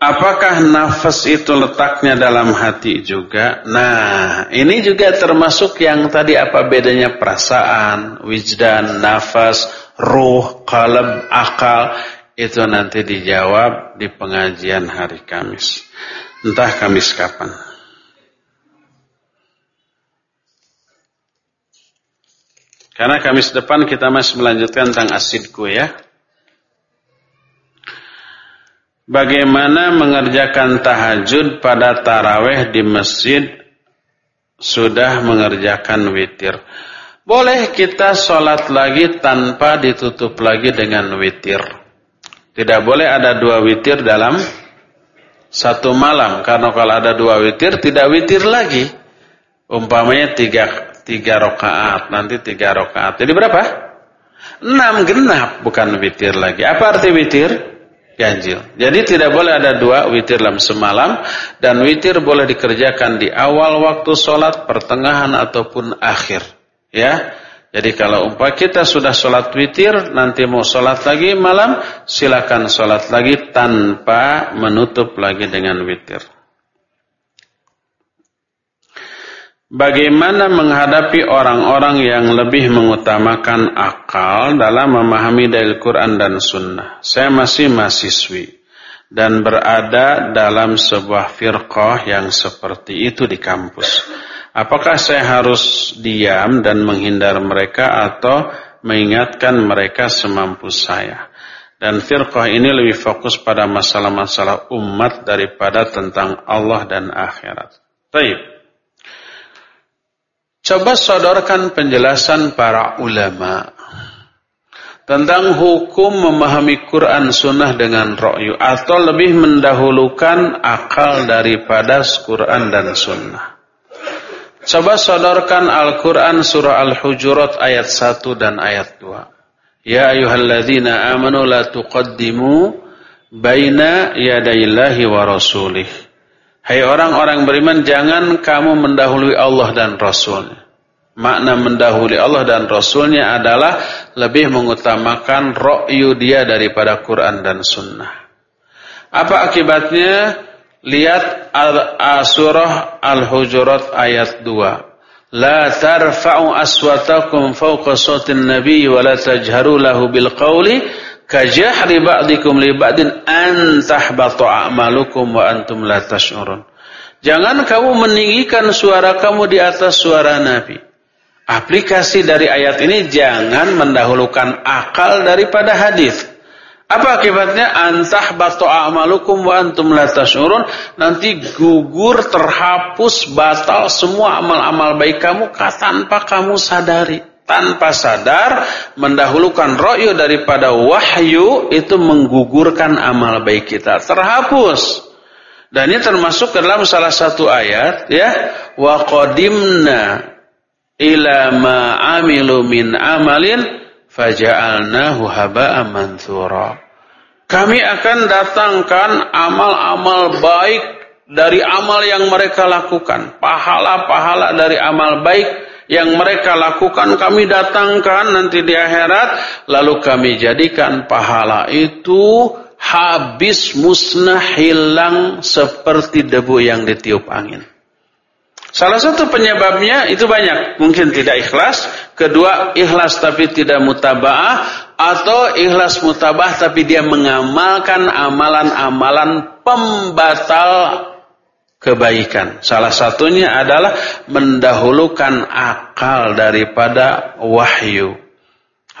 Apakah nafas itu letaknya dalam hati juga? Nah, ini juga termasuk yang tadi apa bedanya perasaan, wijdan, nafas, ruh, kalb, akal. Itu nanti dijawab di pengajian hari Kamis. Entah Kamis kapan. Karena Kamis depan kita masih melanjutkan tentang asidku ya. Bagaimana mengerjakan tahajud pada taraweh di masjid sudah mengerjakan witir. Boleh kita sholat lagi tanpa ditutup lagi dengan witir. Tidak boleh ada dua witir dalam satu malam. Karena kalau ada dua witir, tidak witir lagi. Umpamanya tiga, tiga rokaat, nanti tiga rokaat. Jadi berapa? Enam genap, bukan witir lagi. Apa arti witir? Ganjil. Jadi tidak boleh ada dua witir dalam semalam. Dan witir boleh dikerjakan di awal waktu sholat, pertengahan ataupun akhir. Ya, jadi kalau umpah kita sudah sholat witir, nanti mau sholat lagi malam, silakan sholat lagi tanpa menutup lagi dengan witir. Bagaimana menghadapi orang-orang yang lebih mengutamakan akal dalam memahami dalil Quran dan Sunnah? Saya masih mahasiswi dan berada dalam sebuah firqah yang seperti itu di kampus. Apakah saya harus diam dan menghindar mereka atau mengingatkan mereka semampu saya? Dan firqah ini lebih fokus pada masalah-masalah umat daripada tentang Allah dan akhirat. Baik. Coba sodorkan penjelasan para ulama tentang hukum memahami Quran Sunnah dengan ro'yu atau lebih mendahulukan akal daripada Quran dan Sunnah. Coba sodorkan Al-Quran surah Al-Hujurat ayat 1 dan ayat 2. Ya ayuhalladzina amanu la tuqaddimu baina yadayillahi wa rasulih. Hai orang-orang beriman, jangan kamu mendahului Allah dan Rasulnya. Makna mendahului Allah dan Rasulnya adalah lebih mengutamakan ro'yu dia daripada Quran dan Sunnah. Apa akibatnya? Lihat surah Al-Hujurat ayat 2. La tarfa'u aswatakum fawqa sautin nabi wa la tajharu lahu bil qawli kajahri ba'dikum li ba'din an tahbatu a'malukum wa antum la tash'urun. Jangan kamu meninggikan suara kamu di atas suara Nabi. Aplikasi dari ayat ini jangan mendahulukan akal daripada hadis. Apa akibatnya? Antah bato amalukum wa antum la tashurun. Nanti gugur, terhapus, batal semua amal-amal baik kamu tanpa kamu sadari. Tanpa sadar, mendahulukan ro'yu daripada wahyu itu menggugurkan amal baik kita. Terhapus. Dan ini termasuk ke dalam salah satu ayat ya, wa qadimna ila ma amilu min amalin faja'alnahu haba'an manthura. Kami akan datangkan amal-amal baik dari amal yang mereka lakukan. Pahala-pahala dari amal baik yang mereka lakukan kami datangkan nanti di akhirat. Lalu kami jadikan pahala itu habis musnah hilang seperti debu yang ditiup angin. Salah satu penyebabnya itu banyak. Mungkin tidak ikhlas. Kedua, ikhlas tapi tidak mutaba'ah. Atau ikhlas mutabah tapi dia mengamalkan amalan-amalan pembatal kebaikan. Salah satunya adalah mendahulukan akal daripada wahyu.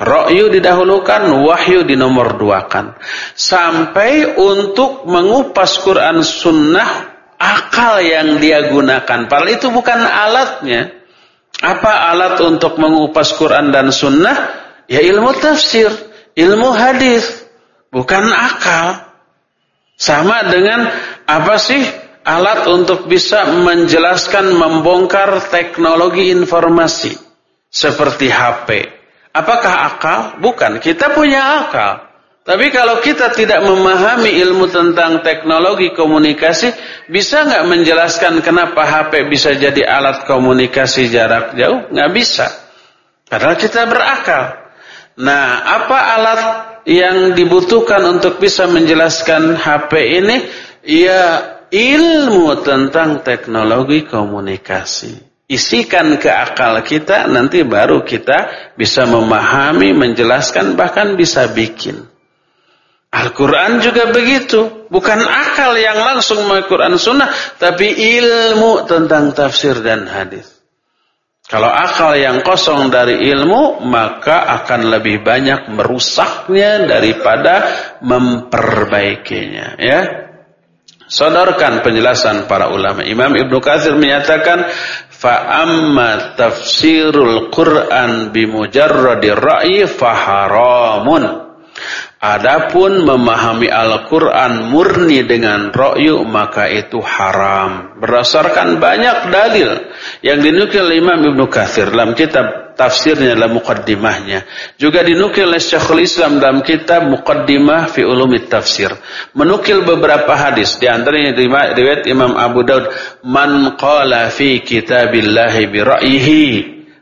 Ra'yu didahulukan, wahyu dinomor duakan. Sampai untuk mengupas Quran sunnah akal yang dia gunakan. Padahal itu bukan alatnya. Apa alat untuk mengupas Quran dan Sunnah? Ya ilmu tafsir, ilmu hadis, bukan akal. Sama dengan apa sih alat untuk bisa menjelaskan, membongkar teknologi informasi seperti HP. Apakah akal? Bukan. Kita punya akal. Tapi kalau kita tidak memahami ilmu tentang teknologi komunikasi, bisa nggak menjelaskan kenapa HP bisa jadi alat komunikasi jarak jauh? Nggak bisa. Padahal kita berakal. Nah, apa alat yang dibutuhkan untuk bisa menjelaskan HP ini? Ya, ilmu tentang teknologi komunikasi. Isikan ke akal kita, nanti baru kita bisa memahami, menjelaskan, bahkan bisa bikin. Al-Quran juga begitu. Bukan akal yang langsung mengikuti Quran sunnah. Tapi ilmu tentang tafsir dan hadis. Kalau akal yang kosong dari ilmu, maka akan lebih banyak merusaknya daripada memperbaikinya. Ya, Sodorkan penjelasan para ulama. Imam Ibnu Katsir menyatakan, fa'amma tafsirul Quran bimujarradir ra'yi faharamun. Adapun memahami Al-Quran murni dengan ro'yu maka itu haram. Berdasarkan banyak dalil yang dinukil Imam Ibn Kathir dalam kitab tafsirnya dalam muqaddimahnya. Juga dinukil oleh Syekhul Islam dalam kitab Muqaddimah fi Ulumit Tafsir. Menukil beberapa hadis. Di antaranya riwayat Imam Abu Daud. Man qala fi kitabillahi bi ra'yihi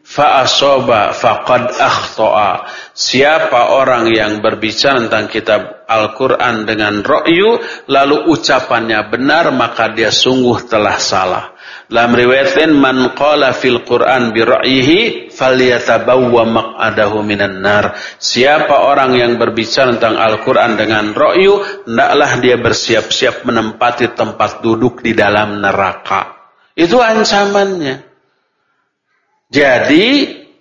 fa'asoba faqad akhto'a. Siapa orang yang berbicara tentang kitab Al-Quran dengan ro'yu, lalu ucapannya benar, maka dia sungguh telah salah. Dalam riwayat lain, man qala fil Quran bi ra'yihi falyatabawwa maq'adahu minan nar. Siapa orang yang berbicara tentang Al-Quran dengan ro'yu, hendaklah dia bersiap-siap menempati tempat duduk di dalam neraka. Itu ancamannya. Jadi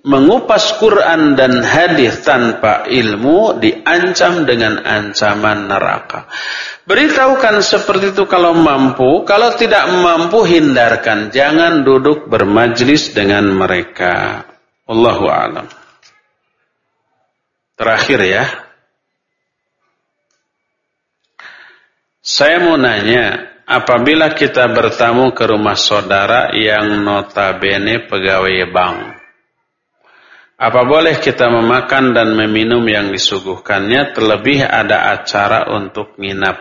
mengupas Quran dan hadis tanpa ilmu diancam dengan ancaman neraka. Beritahukan seperti itu kalau mampu, kalau tidak mampu hindarkan, jangan duduk bermajlis dengan mereka. Allahu a'lam. Terakhir ya. Saya mau nanya, apabila kita bertamu ke rumah saudara yang notabene pegawai bank. Apa boleh kita memakan dan meminum yang disuguhkannya terlebih ada acara untuk nginap?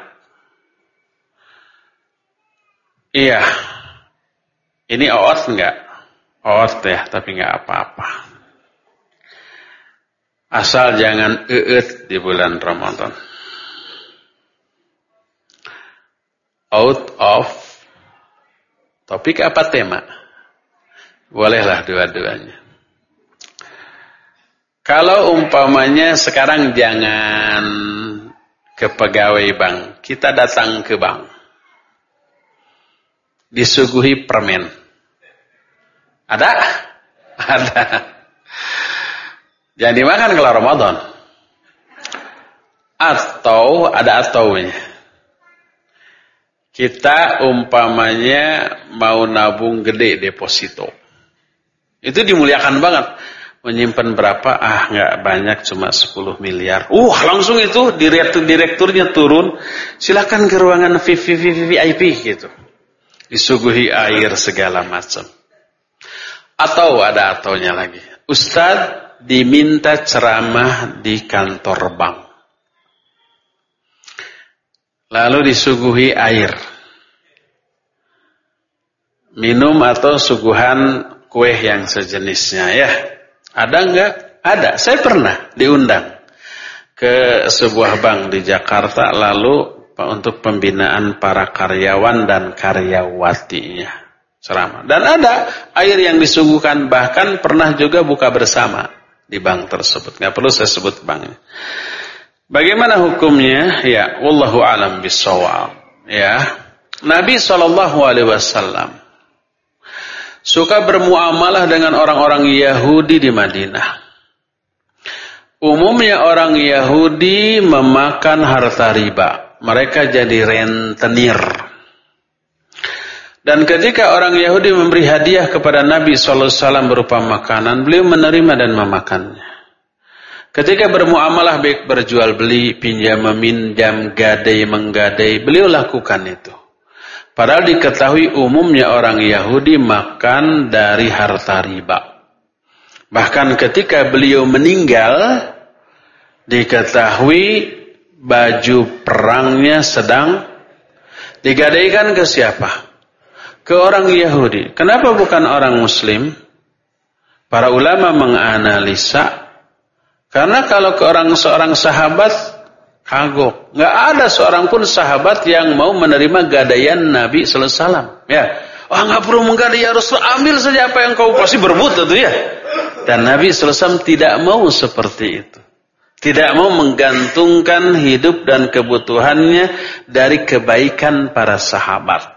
Iya. Ini oot enggak? Oot ya, tapi enggak apa-apa. Asal jangan eut di bulan Ramadan. out of topik apa tema? Bolehlah dua-duanya. Kalau umpamanya sekarang jangan ke pegawai bank, kita datang ke bank. Disuguhi permen. Ada? [LAUGHS] Ada. Jangan dimakan kalau Ramadan. Atau ada ataunya kita umpamanya mau nabung gede deposito. Itu dimuliakan banget. Menyimpan berapa? Ah, nggak banyak, cuma 10 miliar. Uh, langsung itu direktur direkturnya turun. Silakan ke ruangan VIP gitu. Disuguhi air segala macam. Atau ada ataunya lagi. Ustadz diminta ceramah di kantor bank. Lalu disuguhi air. Minum atau suguhan kue yang sejenisnya ya. Ada enggak? Ada. Saya pernah diundang ke sebuah bank di Jakarta lalu untuk pembinaan para karyawan dan karyawatinya. Ceramah. Dan ada air yang disuguhkan bahkan pernah juga buka bersama di bank tersebut. Enggak perlu saya sebut banknya. Bagaimana hukumnya? Ya, wallahu alam bisawab. Ya. Nabi sallallahu alaihi wasallam suka bermuamalah dengan orang-orang Yahudi di Madinah. Umumnya orang Yahudi memakan harta riba. Mereka jadi rentenir. Dan ketika orang Yahudi memberi hadiah kepada Nabi SAW berupa makanan, beliau menerima dan memakannya. Ketika bermuamalah baik berjual beli, pinjam meminjam, gadai menggadai, beliau lakukan itu. Padahal diketahui umumnya orang Yahudi makan dari harta riba. Bahkan ketika beliau meninggal, diketahui baju perangnya sedang digadaikan ke siapa? Ke orang Yahudi. Kenapa bukan orang Muslim? Para ulama menganalisa karena kalau ke orang seorang sahabat kagok, nggak ada seorang pun sahabat yang mau menerima gadaian Nabi Sallallahu Alaihi Wasallam. Ya, wah oh, nggak perlu menggadai ya Rasul, ambil saja apa yang kau pasti berebut itu ya. Dan Nabi Sallallahu tidak mau seperti itu. Tidak mau menggantungkan hidup dan kebutuhannya dari kebaikan para sahabat.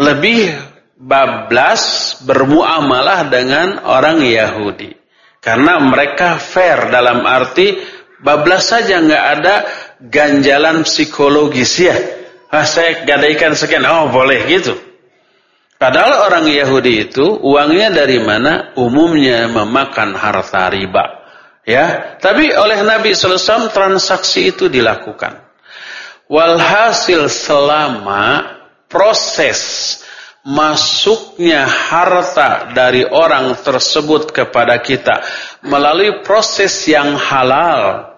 Lebih bablas bermuamalah dengan orang Yahudi. Karena mereka fair dalam arti bablas saja nggak ada ganjalan psikologis ya. Ah, saya gadaikan sekian, oh boleh gitu. Padahal orang Yahudi itu uangnya dari mana? Umumnya memakan harta riba. Ya, tapi oleh Nabi SAW transaksi itu dilakukan. Walhasil selama proses masuknya harta dari orang tersebut kepada kita melalui proses yang halal,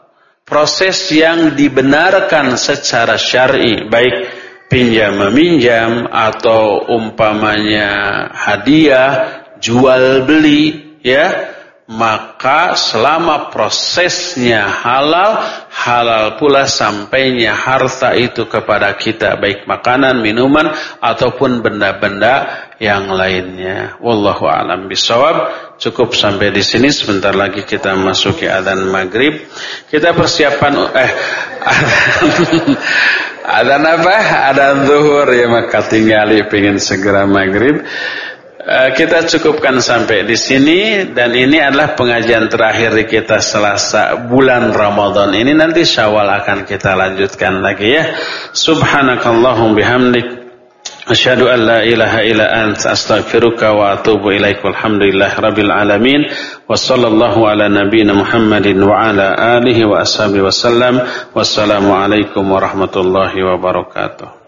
proses yang dibenarkan secara syar'i, baik pinjam meminjam atau umpamanya hadiah, jual beli, ya maka selama prosesnya halal, halal pula sampainya harta itu kepada kita, baik makanan, minuman, ataupun benda-benda yang lainnya. Wallahu a'lam bishawab. Cukup sampai di sini. Sebentar lagi kita masuki adzan maghrib. Kita persiapan eh [LAUGHS] adzan apa? Adzan zuhur ya maka tinggali pengen segera maghrib. Eh, kita cukupkan sampai di sini dan ini adalah pengajian terakhir di kita Selasa bulan Ramadan. Ini nanti Syawal akan kita lanjutkan lagi ya. Subhanakallahum bihamdik asyhadu an la ilaha illa anta astaghfiruka wa atubu ilaik. Walhamdulillah rabbil alamin. Wa sallallahu ala nabiyyina Muhammadin wa ala alihi wa ashabihi wasallam. Wassalamu alaikum warahmatullahi wabarakatuh.